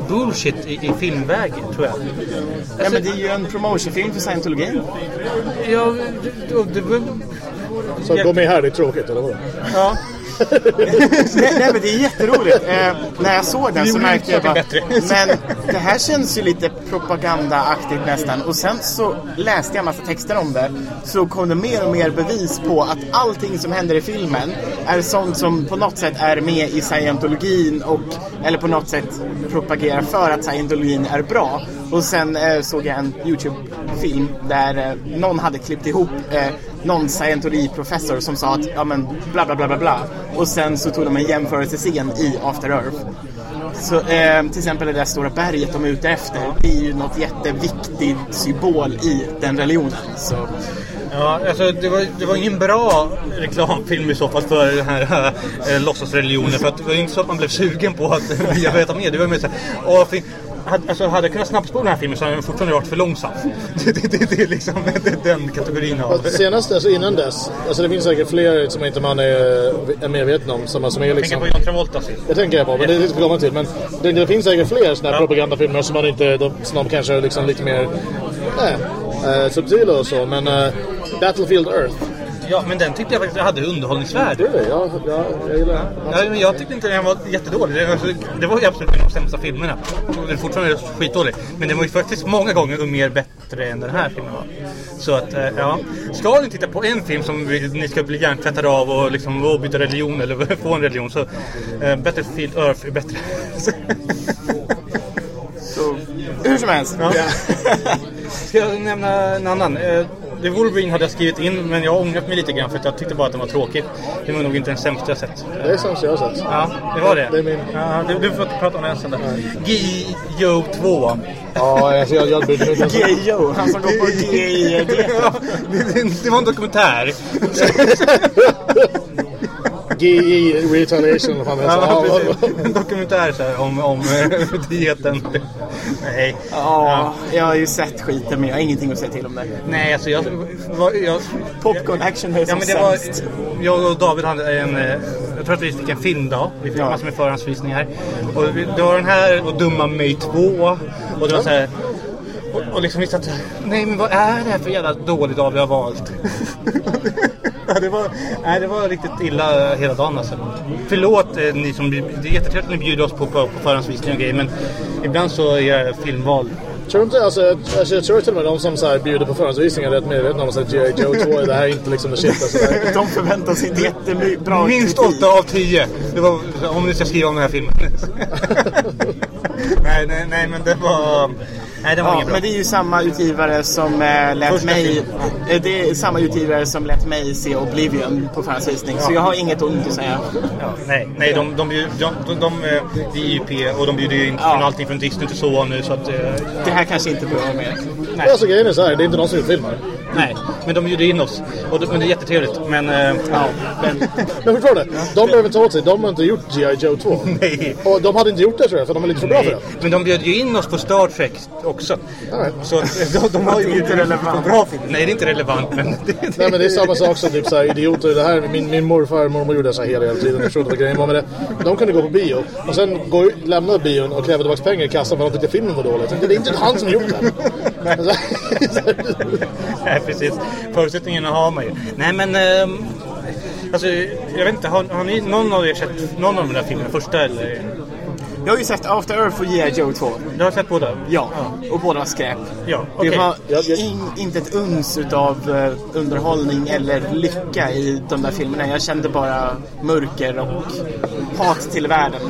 bullshit i, i filmväg, tror jag. ja, men det är ju en promotionfilm för scientologin. Ja, det, det, det, Så gå med här, det är tråkigt, eller vadå? ja. Nej, nej men det är jätteroligt. Eh, när jag såg den så märkte jag bara, men det här känns ju lite propagandaaktigt nästan. Och sen så läste jag en massa texter om det. Så kom det mer och mer bevis på att allting som händer i filmen är sånt som på något sätt är med i scientologin och eller på något sätt propagerar för att scientologin är bra. Och sen eh, såg jag en YouTube-film där eh, någon hade klippt ihop eh, någon scientologiprofessor som sa att ja men bla bla bla bla bla. Och sen så tog de en jämförelsescen i After Earth. Så eh, till exempel det där stora berget de är ute efter, det är ju något jätteviktigt symbol i den religionen. Så Ja, alltså det var, det var ingen bra reklamfilm i så fall för den här äh, låtsasreligionen. För att det var inte så att man blev sugen på att jag veta mer. Det var mer såhär, åh, fin- hade, alltså, hade jag kunnat snabbspola den här filmen så hade den fortfarande varit för långsam. Det, det, det, det är liksom det är den kategorin av... Fast Senast, alltså innan dess, alltså det finns säkert fler som inte man är, är medveten om. Som, som är Jag tänker liksom, på John Travoltas film. jag tänker jag på, men det, det ska komma till. Men det, det finns säkert fler sådana här Ja. propagandafilmer som man inte, de, som de kanske är liksom lite mer nej, eh, subtila och så. Men eh, Battlefield Earth Ja, men den tyckte jag faktiskt hade underhållningsvärde. Är det, ja, ja, jag gillar den. Ja, men jag tyckte inte den var jättedålig. Det, alltså, det var ju absolut en av de sämsta filmerna. Den är fortfarande skitdålig. Men den var ju faktiskt många gånger mer bättre än den här filmen var. Så att, eh, ja. Ska ni titta på en film som vi- ni ska bli hjärntvättade av och liksom och byta religion eller få en religion så eh, Battlefield Earth är bättre. Så, hur som helst. Ja. Ska jag nämna en annan? The Wolverine hade jag skrivit in men jag har ångrat mig lite grann för att jag tyckte bara att den var tråkig. Det var nog inte den sämsta jag sett. Det är sämst jag har sett. Ja, det var det. Det är min- Ja, du, du får prata om den sen. där. G.I. 2. Ja, alltså, jag, jag brydde mig inte. G.I.O. Han som går på det, det var en dokumentär. GI Retaliation eller vad Ja. En dokumentär så här, om, om eh, dieten. Nej. Ja, jag har ju sett skiten men jag har ingenting att säga till om det. Nej, alltså jag... var- jag Popcorn action är Ja, som men det var, sämst. jag och David hade en, eh, jag tror att vi fick en filmdag. Vi fick Ja. massor med förhandsvisningar. Och det var den här och Dumma mig 2. Och det var så här, och, och liksom vi satt nej men vad är det här för jävla dålig dag vi har valt? det, var, nej, det var riktigt illa hela dagen alltså. Förlåt eh, ni som, det är jättetrevligt att ni bjuder oss på, på, på förhandsvisningar och grejer men ibland så är filmval Tror inte, alltså, jag, alltså, jag tror till och med de som så här, bjuder på förhandsvisningar är rätt medvetna om att G.I. Joe 2, det här är inte liksom the shit. Alltså, De förväntar sig inte jättebra Minst kritik. 8 av 10. Det var om ni ska skriva om den här filmen. nej, nej, nej, men det var... Nej, det var Ja, inget bra. men det är ju samma utgivare som äh, lät Första mig... eh, Det är samma utgivare som lät mig se Oblivion på förhandsvisning. Så jag har inget ont att säga. Ja, nej, nej, de, de, de, de, de, eh, det är IP och de bjuder ju in Ja. från allting från Disney till så nu så att... eh, Det här kanske inte behöver med. Nej, Alltså grejen är så här, det är inte någon som gjort filmer. Nej, men de bjuder in oss. Och det, men det är jättetrevligt. Men... eh, Ja, men Men fortfarande, de behöver inte åt sig, de har inte gjort G.I. Joe 2. nej. Och de hade inte gjort det tror jag, för de är lite för bra för Nej, det. men de bjöd ju in oss på Star Trek också. Right. Så att, de, de har ju Det är inte relevant. på bra film. Nej, det är inte relevant, men... Det, Nej men det är samma sak som typ såhär idioter. Det här, min, min morfar och mormor gjorde så här hela, hela tiden. Jag inte vad grejen var med det. De kunde gå på bio och sen gå, lämna bion och kräva tillbaka pengar i kassan för att de tyckte filmen var dålig. Jag tänkte, det är inte han som gjort den. Nej, precis. Förutsättningarna har man ju. Nej, men... ehm, alltså, jag vet inte. Har, har ni någon av er sett någon av de där filmerna? Första eller? jag har ju sett After Earth och G.I. Joe 2. Du har sett båda? Ja, och båda var skräp. Ja, Det okej. var in, inte ett uns utav eh, underhållning eller lycka i de där filmerna. Jag kände bara mörker och hat till världen.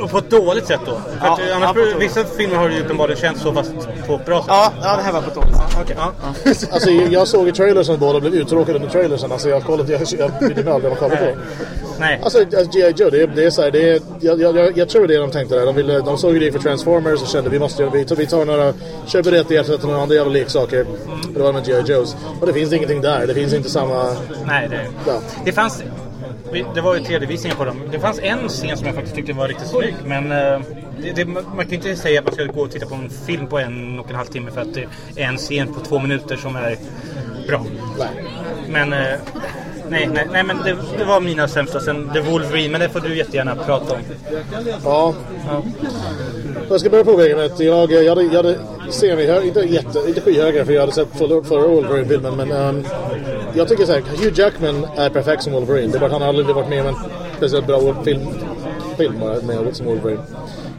Och på ett dåligt sätt då? För Ja, att, eh, annars, ja, ett dåligt vissa filmer har ju uppenbarligen känts så fast på ett bra sätt. Ja, ja det här var på ett dåligt sätt. Okej, ja. Alltså jag såg i trailersen och båda blev uttråkade under trailersen. Alltså jag kollade, jag, jag brydde mig aldrig kolla på. Nej. Alltså alltså, G.I. Joe, det är, det är så här, det är, jag, jag, jag, tror det de tänkte där. De, ville, de såg ju det för Transformers och kände vi måste vi tar, vi tar några, köper rättigheter till några andra jävla leksaker. Och det var med G.I. Joes. Och det finns ingenting där, det finns inte samma... Nej, det, Ja. det fanns... Det var ju tredjevisningar på dem. Det fanns en scen som jag faktiskt tyckte var riktigt snygg. Men eh, det, det, man kan ju inte säga att man ska gå och titta på en film på en och en halv timme för att det är en scen på två minuter som är bra. Men... eh, Nej, nej, nej men det, det var mina sämsta. Sen The Wolverine, men det får du jättegärna prata om. Ja. Jag ska börja på vägen med att jag, jag hade, jag hade semi inte, jätte, inte skyhöga för jag hade sett förra, Wolverine-filmen men ehm, jag tycker såhär, Hugh Jackman är perfekt som Wolverine. Det är bara att han har aldrig varit med om en speciellt bra film, film med som Wolverine.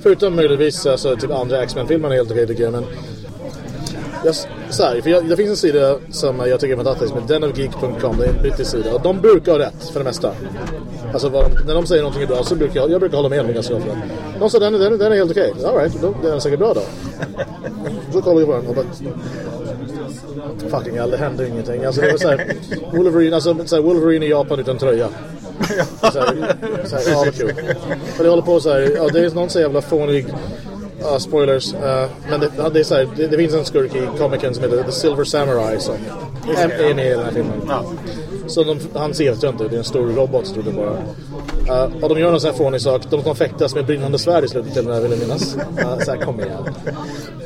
Förutom möjligtvis alltså, typ andra X-Men-filmerna är helt okej tycker jag men jag, så här, för jag, det finns en sida som jag tycker är fantastisk med denofgeek.com, det är en brittisk sida och de brukar ha rätt för det mesta. Alltså de, när de säger någonting är bra så brukar jag, jag brukar hålla med dem ganska ofta. De sa den, den, den är helt okej. All right, då den är säkert bra då. Så kollar vi på den och bara... Fucking hell, det händer ingenting. Alltså det var så här, Wolverine, alltså så här, Wolverine i Japan utan tröja. Så här, så här, ja, vad kul. Det håller på så här, ja, det är någon så jävla fånig Uh, spoilers. Uh, men det, det, är så här, det, det finns en skurk i komikern som heter The Silver Samurai som är, med i den här filmen. Så de, han ser helt ut, det är en stor robot tror jag bara. Eh, och de gör någon sån här fånig sak. De, fäktas med brinnande svärd i slutet till den här vill jag minnas. Uh, så här, kom igen.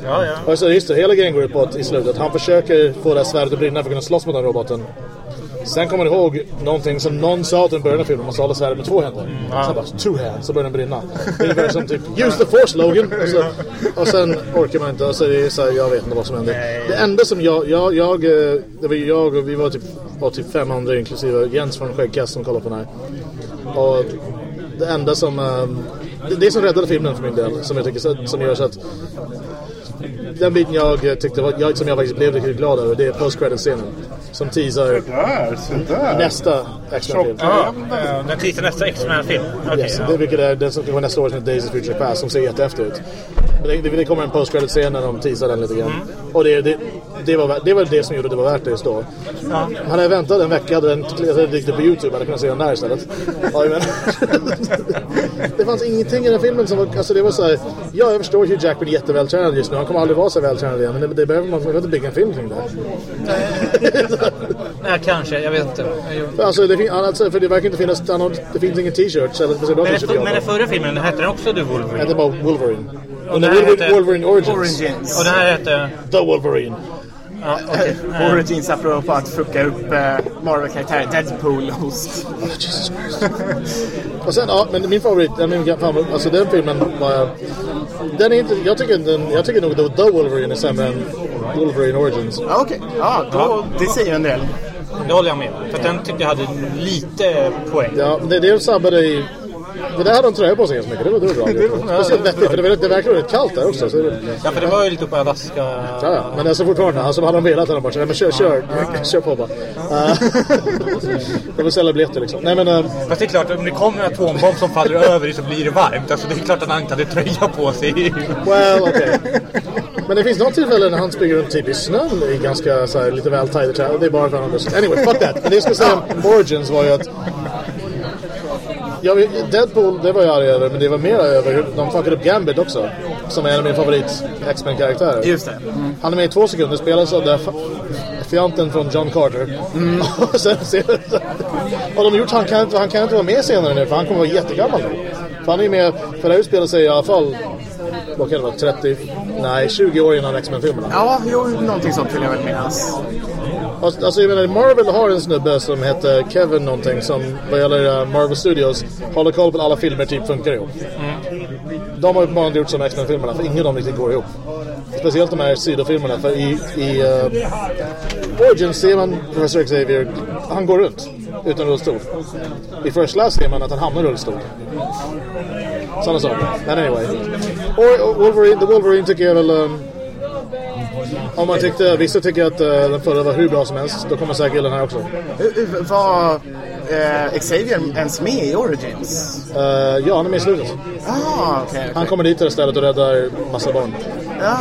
Ja, ja. Och så just det, hela grejen går ut på att i slutet han försöker få det här svärdet att brinna för att kunna slåss mot den roboten. Sen kommer jag ihåg någonting som någon sa till en början av filmen. Man sa det så här med två händer. Sen bara two hands så börjar den brinna. Det är ungefär som typ use the force Logan. Och, så, och sen orkar man inte. Och så är det så här, jag vet inte vad som händer. Det enda som jag, jag, jag, eh, det var jag och vi var typ, var typ 500 inklusive Jens från Skäggkast som kollade på den här. Och det enda som, eh, det, det som räddade filmen för min del, som jag tycker som gör så att den biten jag eh, tyckte var, jag, som jag faktiskt blev riktigt glad över, det är post-credit-scenen. Som teasar Där, så där. nästa X-Men-film. Ja, eh, den teasar nästa X-Men-film. Okej, Yes, ja. det, vilket är den som kommer nästa år som heter Days of Future Past som ser jättehäftig ut. Men det, det, det kommer en post-credit-scen när de teasar den lite grann. Och det, det, det, var, det var det som gjorde det var värt det just då. Hade jag väntat en vecka hade den hade dykt upp på Youtube hade jag kunnat se den där istället. Ja, det fanns ingenting i den filmen som var... Alltså det var så här, ja, jag förstår Hugh Jackman är jättevältränad just nu. Han kommer aldrig vara så vältränad igen. Men det, det behöver man man behöver inte bygga en film kring det. Nej, kanske. Jag vet inte. Jo. Alltså, det, fin- alltså, för det verkar inte finnas... Det finns ingen t-shirt. Men, den, jag men den förra filmen, hette den också Det Wolverine? heter bara Wolverine. Och den den här Wolverine, Wolverine Origins. Origins. Och den här hette... The Wolverine. Ja, okej. Origins apropå på att fucka upp eh, Marvel-karaktärer. Deadpool-host. Och sen, ja, men min favorit, ja, min favorit alltså den filmen var... Den är inte, jag tycker, den, jag tycker nog The Wolverine är sämre än Wolverine Origins. Ja, Okej, ja, då, det säger ju en del. Det håller jag med. För den tyckte jag hade lite poäng. Ja, det, det sabbade i... Det där hade de tröja på sig ganska mycket, det var, det var bra. Speciellt vettigt, för det, var- det verkar rätt kallt där också. Så det, Ja, för det var ju lite uppe i Alaska. ja, ja. Men alltså fortfarande, alltså hade de velat hade de bara sagt, "Nej, men kör, kör, kör på bara. Uh, jag vill sälja biljetter liksom. Nej men... Uh, Fast det är klart, om det kommer en atombomb som faller över så blir det varmt. Alltså det är klart att han inte hade tröja på sig. Well, okej. Men det finns något tillfälle när han springer runt typ i snön i ganska så här, lite väl tajta kläder. Det är bara för lust. Anyway, fuck that. Men det jag skulle säga om Origins var ju att... Jag, Deadpool, det var jag arg över, men det var mer över hur de fuckade upp Gambit också. Som är en av mina favorit X-Men-karaktärer. Just det. Han är med i två sekunder, spelas av den fjanten från John Carter. och sen ser Och de gjort han kan, inte, han kan inte vara med senare nu, för han kommer vara jättegammal nu. För han är ju med, för det här utspelar sig i alla fall, vad kan det vara, 30, nej 20 år innan X-Men-filmerna. Ja, jo, någonting sånt vill jag väl minnas. Alltså, jag menar, Marvel har en snubbe som heter Kevin någonting som vad gäller uh, Marvel Studios håller koll på alla filmer typ funkar ihop. De har uppenbarligen gjort som X-Men-filmerna för ingen av dem riktigt går ihop. Speciellt de här sidofilmerna för i, i uh, Origins ser man Professor Xavier, han går runt utan rullstol. I First Class ser man att han hamnar i rullstol. Sådana saker. Men anyway. Och Wolverine, The Wolverine tycker jag väl... Um, om man tyckte, vissa tycker att uh, den förra var hur bra som helst, då kommer säkert den här också. Uh, uh, Var eh, Xavier ens med i Origins? Uh, ja, han är med i slutet. Ah, okej. Han kommer dit istället och räddar massa barn. Ja,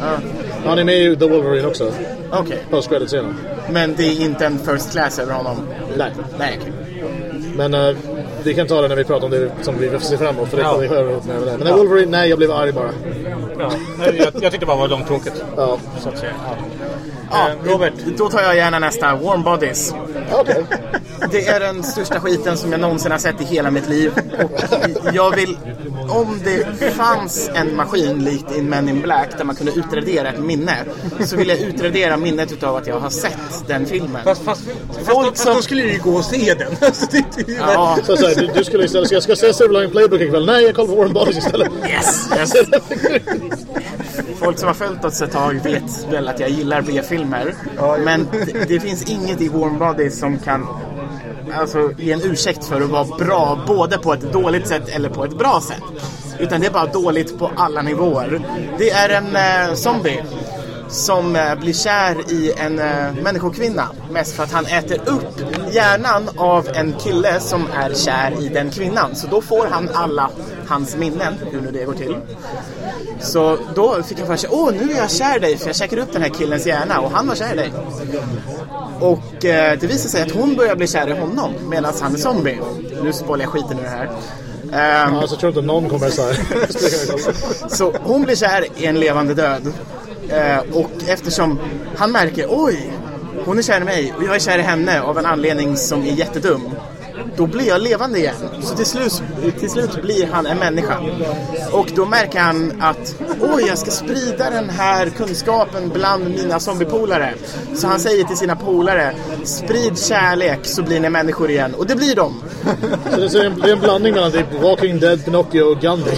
ja. Han är med i The Wolverine också. Okej. post credit scenen Men det är inte en first class över honom? Nej. Nej, okej. Men vi kan ta det när vi pratar om det som vi ser fram emot, för det Ja. kommer vi höra med det. Men The Wolverine, nej, jag blev arg bara. Ja, jag, jag tyckte bara det var långtråkigt. Ja, Så att säga. Ja. Ja, Eh, Robert. Då tar jag gärna nästa. Warm Bodies. okej. Det är den största skiten som jag någonsin har sett i hela mitt liv. Och jag vill... Om det fanns en maskin likt i Men in Black där man kunde utradera ett minne så vill jag utradera minnet utav att jag har sett den filmen. Fast, fast, fast, Folk fast som- då skulle du ju gå och se den. Alltså, Ja, Så, så du, du skulle istället, jag ska se Silverline Playbook ikväll. Nej, jag kollar på Warren Bodies istället. yes, yes. Folk som har följt oss ett tag vet väl att jag gillar B-filmer. Men det, det finns inget i Warm Bodies som kan alltså, ge en ursäkt för att vara bra både på ett dåligt sätt eller på ett bra sätt. Utan det är bara dåligt på alla nivåer. Det är en eh, zombie som eh, blir kär i en eh, människokvinna. Mest för att han äter upp hjärnan av en kille som är kär i den kvinnan. Så då får han alla hans minnen, hur nu det går till. Så då fick han för sig, åh nu är jag kär i dig för jag käkade upp den här killens hjärna och han var kär i dig. Och eh, det visar sig att hon börjar bli kär i honom medan han är zombie. Nu spoilar jag skiten ur det här. Ehm, Alltså, jag tror inte någon kommer så här. så hon blir kär i en levande död. Eh, och eftersom han märker, oj, hon är kär i mig och jag är kär i henne av en anledning som är jättedum. Då blir jag levande igen. Så till slut, till slut blir han en människa. Och då märker han att oj, jag ska sprida den här kunskapen bland mina zombiepolare. Så han säger till sina polare, sprid kärlek så blir ni människor igen. Och det blir de. Så det, är en, det är en blandning mellan typ Walking Dead, Pinocchio och Gandhi.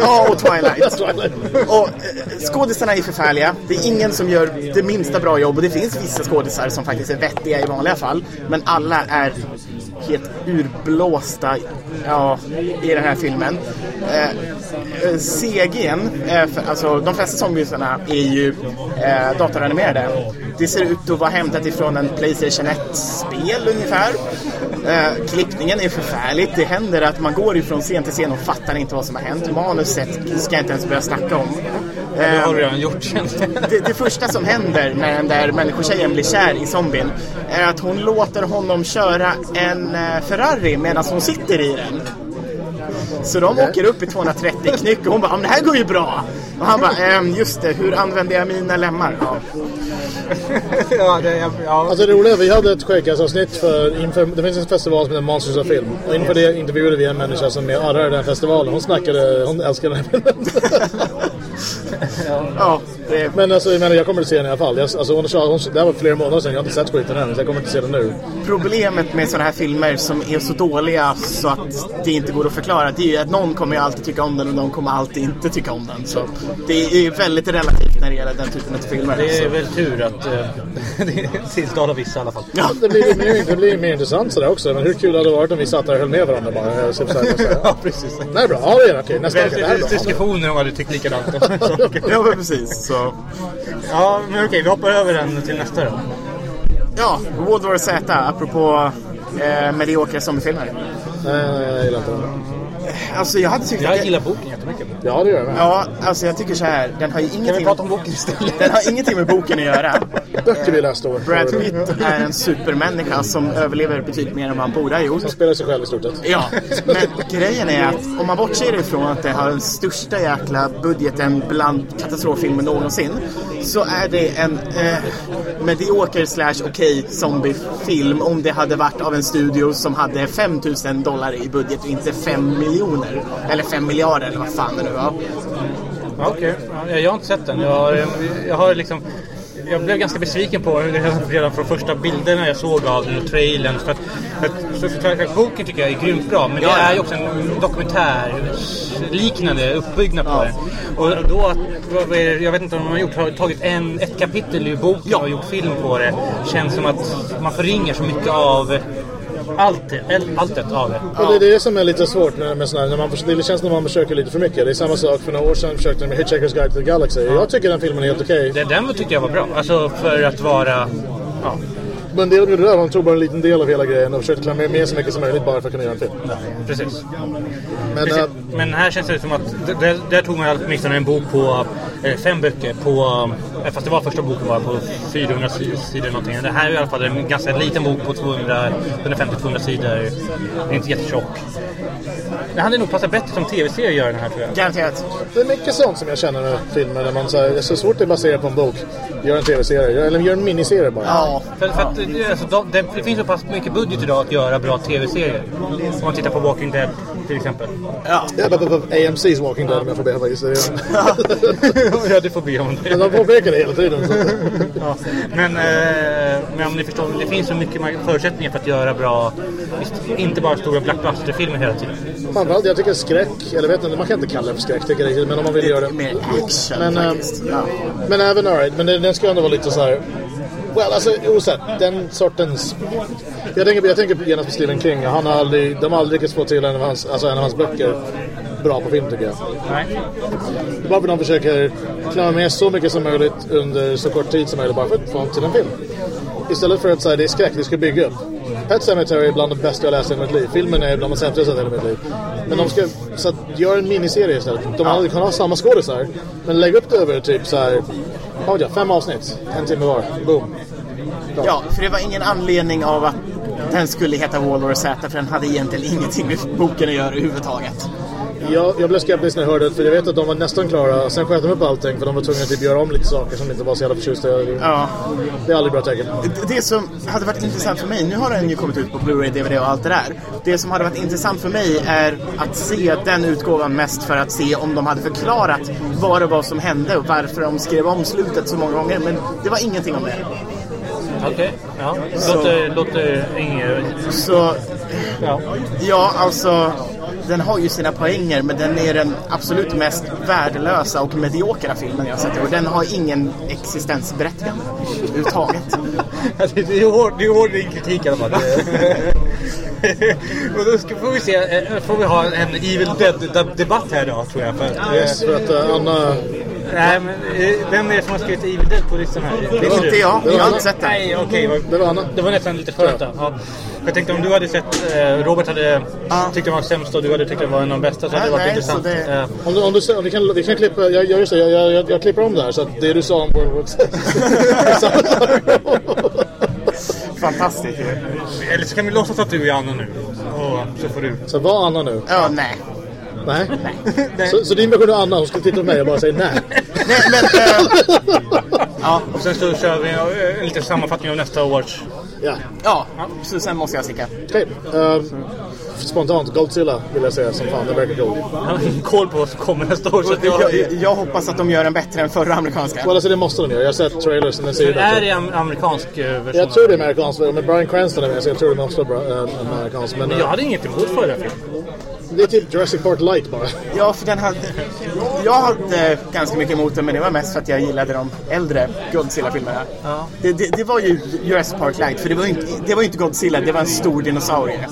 Ja, och Twilight. Twilight. Och eh, skådisarna är förfärliga. Det är ingen som gör det minsta bra jobb. Och det finns vissa skådisar som faktiskt är vettiga i vanliga fall. Men alla är helt urblåsta ja, i den här filmen. Eh, eh CG'n, eh, för, alltså de flesta zombiesarna är ju eh, datoranimerade. Det ser ut att vara hämtat ifrån en Playstation 1-spel ungefär. Eh, klippningen är förfärligt. Det händer att man går ifrån scen till scen och fattar inte vad som har hänt. Manuset ska jag inte ens börja snacka om. Det har du Eh, redan gjort det. det, första som händer när den där människotjejen blir kär i zombien är att hon låter honom köra en eh, Ferrari medan hon sitter i den. Så de åker upp i 230 knyck och hon bara, "Ja, men det här går ju bra. Och han bara, ehm, just det, hur använder jag mina lemmar? Ja. ja, det, ja. Alltså det roliga är, vi hade ett skäggasavsnitt för, inför, det finns en festival som heter Monsters of Film. Och inför det intervjuade vi en människa som är arrar i den festivalen. Hon snackade, hon älskar den här filmen. ja det, Men alltså jag menar, jag kommer att se den i alla fall. Jag, alltså hon, hon, det här var flera månader sedan, jag har inte sett skiten än. Så jag kommer inte se den nu. problemet med sådana här filmer som är så dåliga så att det inte går att förklara, det är ju att någon kommer ju alltid tycka om den och någon kommer alltid inte tycka om den. Så det är väldigt relativt när det gäller den typen av filmer. Det är Så- väl tur att eh, det tilltalar vissa i alla fall. Ja. Det blir, mer, det blir mer intressant sådär också. Men hur kul hade det varit om vi satt där och höll med varandra bara? Så så här, Ja, precis. Nej, bra. Ja, det är okej. Nästa vecka. Det här är bra. Diskussioner om vad du tycker likadant. Ja, men precis. Så. Ja, men okej, vi hoppar över den till nästa då. Ja, World War Z, apropå eh, mediokra zombiefilmer. Nej, jag gillar inte den. Alltså jag hade tyckt att... Jag gillar boken jättemycket. Ja, det gör jag med. Ja, alltså jag tycker så här. Den har ju Kan vi ingenting... prata om boken istället? Den har ingenting med boken att göra. Böcker vi läste då. Brad Pitt är en supermänniska som överlever betydligt mer än vad han borde ha gjort. Han spelar sig själv i stort sett. Ja, men grejen är att om man bortser ifrån att det har den största jäkla budgeten bland katastroffilmer någonsin så är det en eh, medioker slash okej zombiefilm om det hade varit av en studio som hade 5000 dollar i budget och inte 5 miljoner. Eller 5 miljarder eller vad fan det nu var. Okej, ja, jag har inte sett den. Jag jag har liksom... Jag blev ganska besviken på redan- redan från första bilderna jag såg av den och trailern. För att, för att, för att boken tycker jag är grymt bra. Men det är ju också en dokumentär liknande uppbyggnad på den. Och då, att- jag vet inte om de har gjort, har tagit en, ett kapitel i boken och gjort film på det. Känns som att man förringar så mycket av allt, alltet av det. Och det är det som är lite svårt med, med såna här, när man, det känns som att man försöker lite för mycket. Det är samma sak för några år sedan försökte de med Hitchhiker's Guide to the Galaxy. Jag tycker den filmen är helt okej. Det, den tyckte jag var bra. Alltså för att vara... Ja, Men det de gjorde där, de tog bara en liten del av hela grejen och försökte klämma med så mycket som möjligt bara för att kunna göra en film. precis. Men Precis. äh, Men här känns det som att där, där tog man åtminstone en bok på eh, fem böcker på, fast det var första boken var på 400 si- sidor någonting. Det här är i alla fall en ganska liten bok på 200 150-200 sidor. Den är inte jättetjock. Det hade nog passat bättre som tv-serie att göra den här tror jag. Garanterat. det är mycket sånt som jag känner med filmer. Där man, så, här, det är så svårt att basera på en bok. Gör en tv-serie, eller gör en miniserie bara. Ja, För, för att, eh, alltså, de, det, det finns så pass mycket budget idag att göra bra tv-serier. Om man tittar på Walking Dead till exempel. ja. AMC's Walking Dead om jag får be faktiskt. Det ja, det får bli om det. Men de påpekar det hela tiden. Så. Ja, men, eh, men om ni förstår, det finns så mycket förutsättningar för att göra bra, inte bara stora blockbusterfilmer hela tiden. Framförallt, jag tycker skräck, eller vet inte, man kan inte kalla det för skräck tycker jag men om man vill göra det. Mer action Men, äh, faktiskt. Ja. men även alright, men den, den ska ändå vara lite så här. Well, alltså oavsett, den sortens... Jag tänker, jag tänker genast på Stephen King, han har aldrig, de har aldrig lyckats få till en av hans, alltså en av hans böcker bra på film tycker jag. Nej. Det är bara för att de försöker klämma med så mycket som möjligt under så kort tid som möjligt bara för att få till en film. Istället för att säga det är skräck, vi ska bygga upp. Pet Sematary är bland det bästa jag läst i mitt liv. Filmen är bland de sämsta jag sett i hela mitt liv. Men de ska så att, gör en miniserie istället. De hade kunnat ha samma skådisar. Men lägg upp det över typ så här, vad ja, fem avsnitt. En timme var. Boom. Ja, för det var ingen anledning av att den skulle heta War Z för den hade egentligen ingenting med boken att göra överhuvudtaget. Jag, jag blev skeptisk när jag hörde det för jag vet att de var nästan klara. Sen sköt de upp allting för de var tvungna att typ göra om lite saker som inte var så jävla förtjusta. Ja. Det är aldrig bra tecken. Det- Det som hade varit intressant för mig, nu har den ju kommit ut på Blu-ray, DVD och allt det där. Det som hade varit intressant för mig är att se den utgåvan mest för att se om de hade förklarat vad det var som hände och varför de skrev om slutet så många gånger. Men det var ingenting om det. Okej. Ja. Låter, låter inget... Så Ja. ja, alltså den har ju sina poänger men den är den absolut mest värdelösa och mediokra filmen jag har sett. Och den har ingen existensberättigande överhuvudtaget. Det är hård, det är hård din kritik i alla fall. och då ska, får vi se, eh, får vi ha en Evil Dead-debatt här då tror jag. För, eh, för att eh, Anna... nej, men, eh, vem är det som har skrivit Evil Dead på listan här? Det är inte jag, jag har inte sett den. Nej, okej. vad- Det var Anna. Det var nästan lite skönt. då. Ja. Jag tänkte om du hade sett, eh, Robert hade tyckt den var sämst och du hade tyckt den var en av de bästa så hade det varit Nej, intressant. det- Eh, Om du, om du, om vi, kan, vi kan klippa, jag, jag, just det, jag, jag, jag, jag klipper om det här så att det du sa om World War Fantastiskt. Eller så kan vi låtsas att du är Anna nu. Och så får du... Så var Anna nu? Ja, nej. Nej? Så, så din version är Anna, hon ska titta på mig och bara säga nej? Nej, men... eh, ja, Och sen så kör vi eh, en liten sammanfattning av nästa års... Ja. ja, så sen måste jag sticka. Okej. ehm, spontant, Godzilla vill jag säga som fan. Det verkar cool. Jag har ingen koll på vad som kommer nästa år. Så att jag, Jag, jag hoppas att de gör den bättre än förra amerikanska. Well, alltså det måste den göra. Jag har sett trailers och den ser är det en amerikansk eh, version? Jag tror det är amerikanskt, men Brian Cranston är med så jag tror det måste vara bra, äh, amerikanskt. Men Men jag hade inget emot förra filmen. Det är typ Jurassic Park light bara. Ja, för den hade... Jag hade ganska mycket emot den, men det var mest för att jag gillade de äldre Godzilla-filmerna. Ja. Det, det, det var ju Jurassic Park Light, för det var ju inte, det var ju inte Godzilla, det var en stor dinosaurie.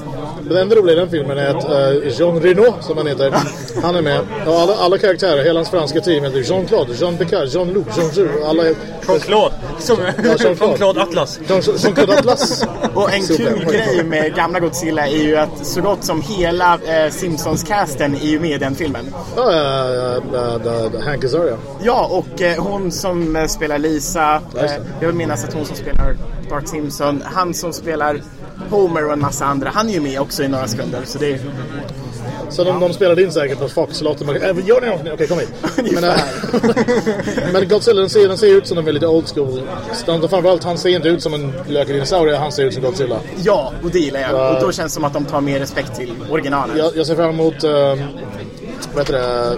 Det enda roliga i den filmen är att äh, Jean Reno, som han heter, han är med. Och alla, alla karaktärer, hela hans franska team heter Jean-Claude, Jean Picard, Jean-Luc, Jean-Jules. Alla är... Jean-Claude. Som Jean-Claude. Jean-Claude Atlas. Jean- Jean-Claude Atlas. Och en Super. kul grej med gamla Godzilla är ju att så gott som hela eh, Simpsons-casten är ju med i den filmen. Ja, ja, ja, ja, ja, ja, Hank Azaria. Ja, och eh, hon som eh, spelar Lisa, eh, jag vill minnas att hon som spelar Bart Simpson, han som spelar Homer och en massa andra, han är ju med också i några sekunder. Så det är Så de, de spelade in säkert på Fox. Låter man, äh, gör ni någonting? Okej, kom hit. Men, äh, men Godzilla, den ser, den ser ut som en väldigt old school. De- Framförallt, han ser inte ut som en lökig dinosaurie. Han ser ut som Godzilla. Ja, och det gillar jag. Och då känns det som att de tar mer respekt till originalet. Jag, jag ser fram emot... Um, vad heter det?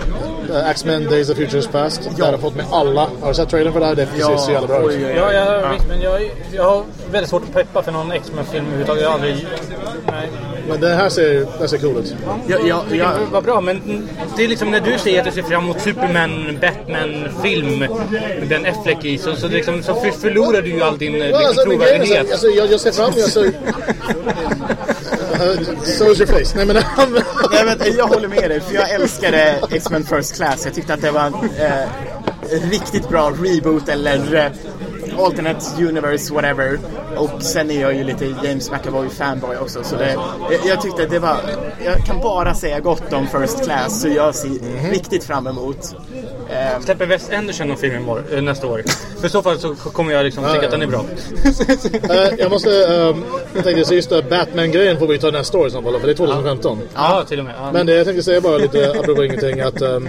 Uh, X-Men Days of Futures Past. Där har fått med alla. Har du sett trailern för det här? Det ser så jävla bra ut. Ja, jag, visst, men jag, jag har väldigt svårt att peppa för någon X-Men-film överhuvudtaget. Jag har aldrig... Nej. Men den här ser, den ser cool ut. Ja, ja, ja, Det var bra, men det är liksom när du säger att du ser fram emot Superman, Batman-film med Ben Affleck i så, så, liksom, så för, förlorar du ju all din eh, Ja, liksom, alltså, trovärdighet. alltså, jag, jag ser fram emot... Alltså, So is your face. Nej men... Nej, men jag håller med dig, för jag älskade X-Men First Class. Jag tyckte att det var en eh, riktigt bra reboot eller eh, alternate universe, whatever. Och sen är jag ju lite James McAvoy fanboy också. Så det, jag, jag tyckte att det var... Jag kan bara säga gott om First Class, så jag ser riktigt fram emot. Eh, Släpper Wes Anderson någon film imorgon, eh, nästa år? För i så fall så kommer jag liksom tycka att den är bra. Eh, jag måste... Um, jag tänkte så just det, Batman-grejen får vi ta nästa år i så fall, för det är 2015. ja, till och med. Ja. Men det jag tänkte säga bara lite apropå ingenting att... Um,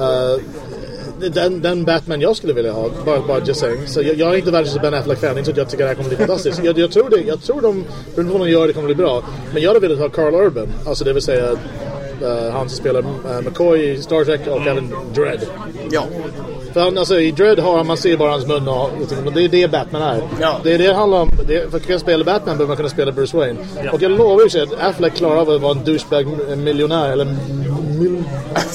uh, den, den Batman jag skulle vilja ha, bara, bara just saying. Så jag, jag är inte världens Ben Affleck-fan, inte så att jag tycker det här kommer bli fantastiskt. Jag, jag tror det, jag tror de, beroende på vad de gör, det kommer bli bra. Men jag hade velat ha Carl Urban, alltså det vill säga uh, han som spelar uh, McCoy i Star Trek och även Dredd. ja. För han, alltså, i Dread har man ser bara hans mun och och det är det Batman är. Ja. Det är det handlar om. Det, för att kunna spela Batman behöver man kunna spela Bruce Wayne. Och jag lovar ju att Affleck klarar av att vara en douchebag-miljonär eller mil-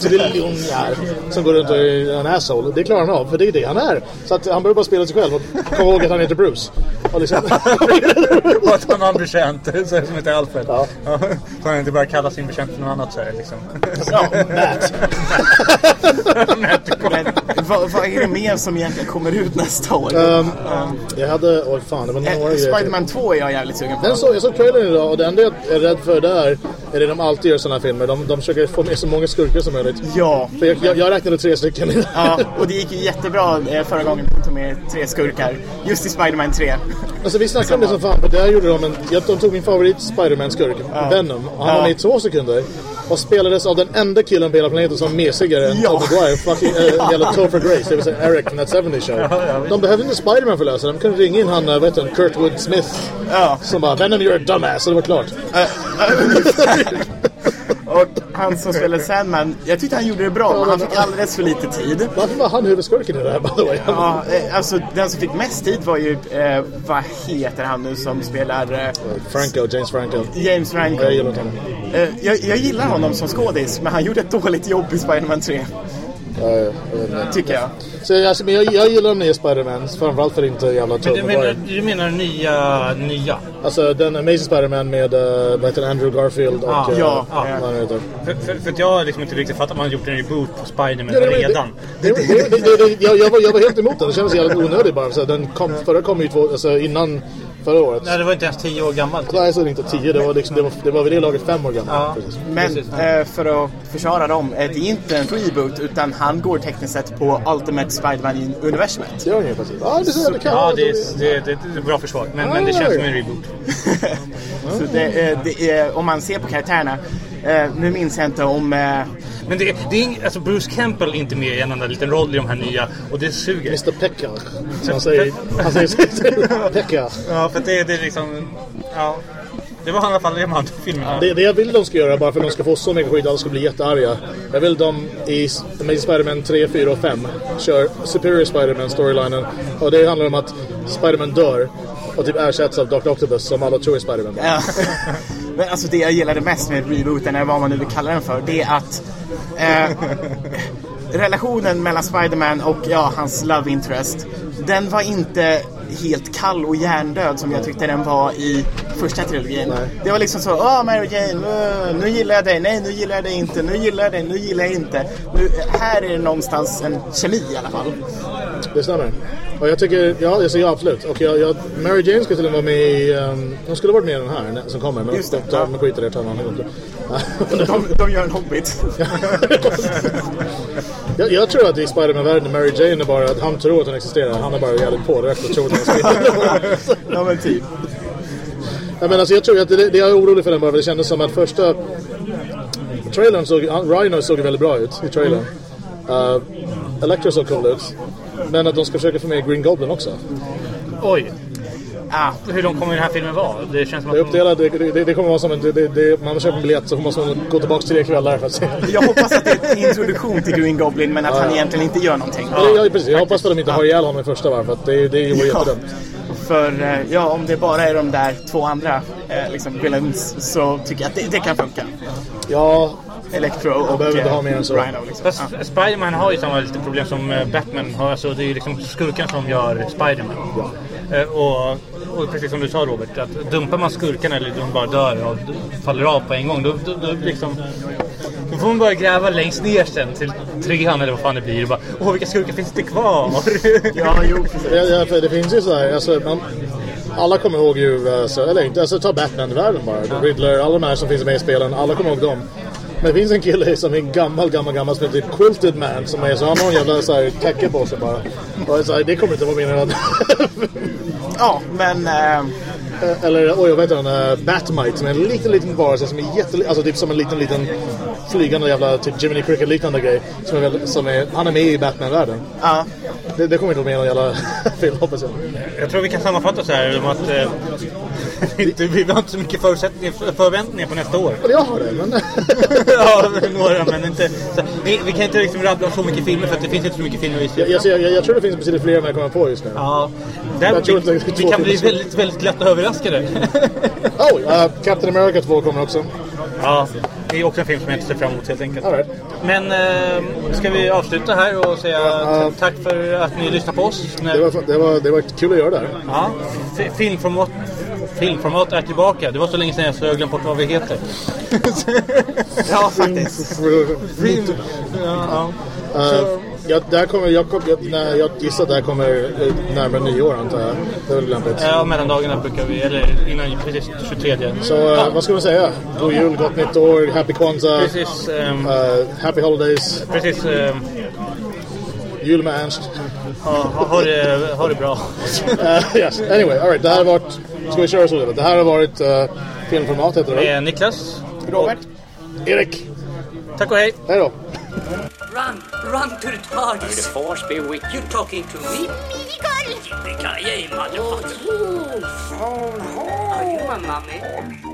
triljonär som går runt och är en asshole. Det klarar han av, för det är det han är. Så att han behöver bara spela sig själv och komma ihåg att han heter Bruce. Och liksom, Och att han har en betjänt så- som heter Alfred. Ja. Så han inte bara kallar sin betjänt för något annat så är det liksom. ja Matt. Matt. Vad, vad är det mer som egentligen kommer ut nästa år? um, jag hade, oj fan, det var några Eh. Spiderman 2 är jag jävligt sugen på. Den så, jag såg trailern idag och det enda jag är rädd för där är det de alltid gör sådana här filmer. De, de försöker få med så många skurkar som möjligt. Ja. För jag, jag, jag räknade tre stycken. Ja, och det gick ju jättebra eh, förra gången de tog med tre skurkar. Just i Spider-Man 3. alltså vi snackade om det som fan för där gjorde de en... Jag, de tog min favorit Spiderman-skurk, Venom. Och han var Ja. med i två sekunder. Och spelades av den enda killen på hela planeten som mesigare än Ja. Tom Maguire. Fucking, äh, jävla Topher Grace, det vill säga Eric från that 70 show. De behövde inte Spiderman för att lösa det. De kunde ringa in han, äh, vad heter han, Kurtwood Smith. Ja. Som bara Venom you're a dumbass och det var klart. Och han som spelade Sandman, jag tyckte han gjorde det bra, men han fick alldeles för lite tid. Varför var han huvudskurken i det här by the way? Ja, eh, alltså den som fick mest tid var ju, eh, vad heter han nu som spelar eh, Franco, James Franco. James Franco. Jag gillar honom. Eh, jag, jag gillar honom som skådis, men han gjorde ett dåligt jobb i Spider-Man 3, Ja, ja, jag tycker jag. Så alltså, men jag, jag gillar de nya Spider-Man, framförallt för inte jävla Tobey du menar, Maguire. du menar nya, nya? Alltså den Amazing Spider-Man med uh, vad heter det, Andrew Garfield och... Ja, eh, ja, ja. han heter. För, för, för att jag har liksom inte riktigt fattat att man har gjort en reboot på Spiderman Ja, redan. Det, det, det, jag, jag, var, jag var helt emot den, det kändes jävligt onödigt bara. Så den kom, förra kom ju två, alltså, innan förra året. Nej, det var inte ens tio år gammalt. Nej, så är det inte tio, det var, liksom, det var, det var vid det laget fem år gammalt. Ja. Men Precis. eh, för att försvara dem, eh, det är inte en reboot utan han går tekniskt sett på Ultimate Spider-Man-universumet. Det gör inget precis. Ja, det, så, det kan Ja, det är, det, det, det är bra försvar. Men, men det känns som en reboot. Så det, eh, det är, om man ser på karaktärerna, eh, nu minns jag inte om... Eh, Men det, det är ing, alltså Bruce Campbell är inte med i en enda liten roll i de här nya och det suger. Mr Pekka. som Han säger, han säger Pekka. Ja, för att det, det är liksom... Ja. Det var han i alla fall i de andra filmerna. Det, det jag vill de ska göra bara för att de ska få så mycket skit och alla ska bli jättearga. Jag vill de i Amazing Spider-Man 3, 4 och 5 kör Superior Spider-Man storylinen. Och det handlar om att Spider-Man dör och typ ersätts av Dr. Octopus som alla tror är Spider-Man. Ja. Men alltså det jag gillade mest med rebooten, eller vad man nu vill kalla den för, det är att eh, relationen mellan Spider-Man och ja, hans love interest, den var inte helt kall och hjärndöd som jag tyckte den var i första trilogin. Det var liksom så, åh Mary Jane, uh, nu gillar jag dig, nej nu gillar jag dig inte, nu gillar jag dig, nu gillar jag inte. Nu, här är det någonstans en kemi i alla fall. Det stämmer. Och jag tycker, ja, jag säger absolut. Och jag, jag, Mary Jane ska till och med vara med i, um, hon skulle varit med i den här som kommer. Men Just det, de, ja. de skiter i det, tar man inte. De, de gör en Hobbit. jag, jag tror att i Spider-Man-världen, Mary Jane är bara att han tror att hon existerar. Han är bara jävligt pårökt och tror att hon existerar. ja men typ. Ja, men alltså, jag tror att det, det jag är orolig för den bara för det kändes som att första trailern såg, Rhino såg väldigt bra ut i trailern. Uh, Electro såg cool ut. Men att de ska försöka få med Green Goblin också. Oj. Ah, Hur lång kommer den här filmen vara? Det känns som Det är att... uppdelat, det, det, det kommer vara som en, det, det, det, man köper en biljett så måste man gå tillbaka tre kvällar för att se. jag hoppas att det är en introduktion till Green Goblin men att han egentligen inte gör någonting. Ja, ja, precis. Jag hoppas att de inte har ihjäl honom i första varv för att det, det vore Ja. jättedumt. För eh, ja, om det bara är de där två andra eh, liksom villains så tycker jag att det, det kan funka. Ja, Electro och behöver inte eh, ha mer än så. Rhino. Liksom. Fast Ja. Spiderman har ju samma lite problem som eh, Batman har. Alltså, det är ju liksom skurkarna som gör Spiderman. Eh, och, och precis som du sa Robert, att dumpar man skurkarna eller de bara dör och faller av på en gång. Då, då, då, liksom, då får man börja gräva längst ner sen till trean eller vad fan det blir. Och bara, Åh, vilka skurkar finns det kvar? Ja, jo, precis. Ja, ja, för det finns ju sådär, alltså, man, alla kommer ihåg ju, alltså, eller inte, alltså ta Batman-världen bara. Riddler, alla de här som finns med i spelen, alla kommer ihåg dem. Men det finns en kille som är gammal, gammal, gammal som heter Quilted Man som är så han har en jävla så här, täcke på sig bara. Och så här, det kommer inte vara meningen. Ja, men eh, Eller, oj, jag vet inte, uh, Batmite som är en liten, liten varelse som är jätteliten, alltså typ som en liten, liten flygande jävla typ Jiminy Cricket-liknande grej. Som är, väl, som är, han är med i Batman-världen. ja. Det, det kommer inte vara med i någon jävla film, hoppas jag. Jag tror vi kan sammanfatta så här om att eh, inte, vi har inte så mycket förutsättningar, förväntningar på nästa år. Jag har det, men... ja, några, men inte... Så, vi, vi kan inte liksom rabbla så mycket filmer för att det finns inte så mycket filmer vi ser. jag, jag, jag, jag tror det finns betydligt fler än jag kommer på just nu. Ja, där, vi, vi två kan bli väldigt, väldigt glatt överraskade. Oh, uh, Captain America 2 kommer också. ja, det är också en film som jag inte ser fram emot helt enkelt. Right. Men eh, ska vi avsluta här och säga t- tack för att ni lyssnar på oss. Det var, det, var, det var kul att göra det här. ja, fi- filmformat, filmformat är tillbaka. Det var så länge sedan så jag glömt bort vad vi heter. ja, faktiskt. Film, ja, ja. Uh, ja, där kommer, jag, jag, nej, jag gissar att det här kommer eh, närmare nyår antar jag. Det är väl lämpligt. Ja, mellandagarna brukar vi, eller innan precis 23. Så uh, vad ska man säga? God jul, gott nytt år, happy Kwanzaa, Precis, ehm, uh, happy holidays, precis. ehm, jul med Ernst. Ja, ha det, bra. uh, yes, anyway, all right, det här har varit... Ska vi köra så? Det här har varit uh, filmformat heter det. Med Niklas. Robert. Och Erik. Tack och hej. Hej då. Run, run to the TARDIS. The force be with you. talking to me? Miracle! Yippee-ki-yay, motherfucker. Oh, you phone home. Are you my mommy?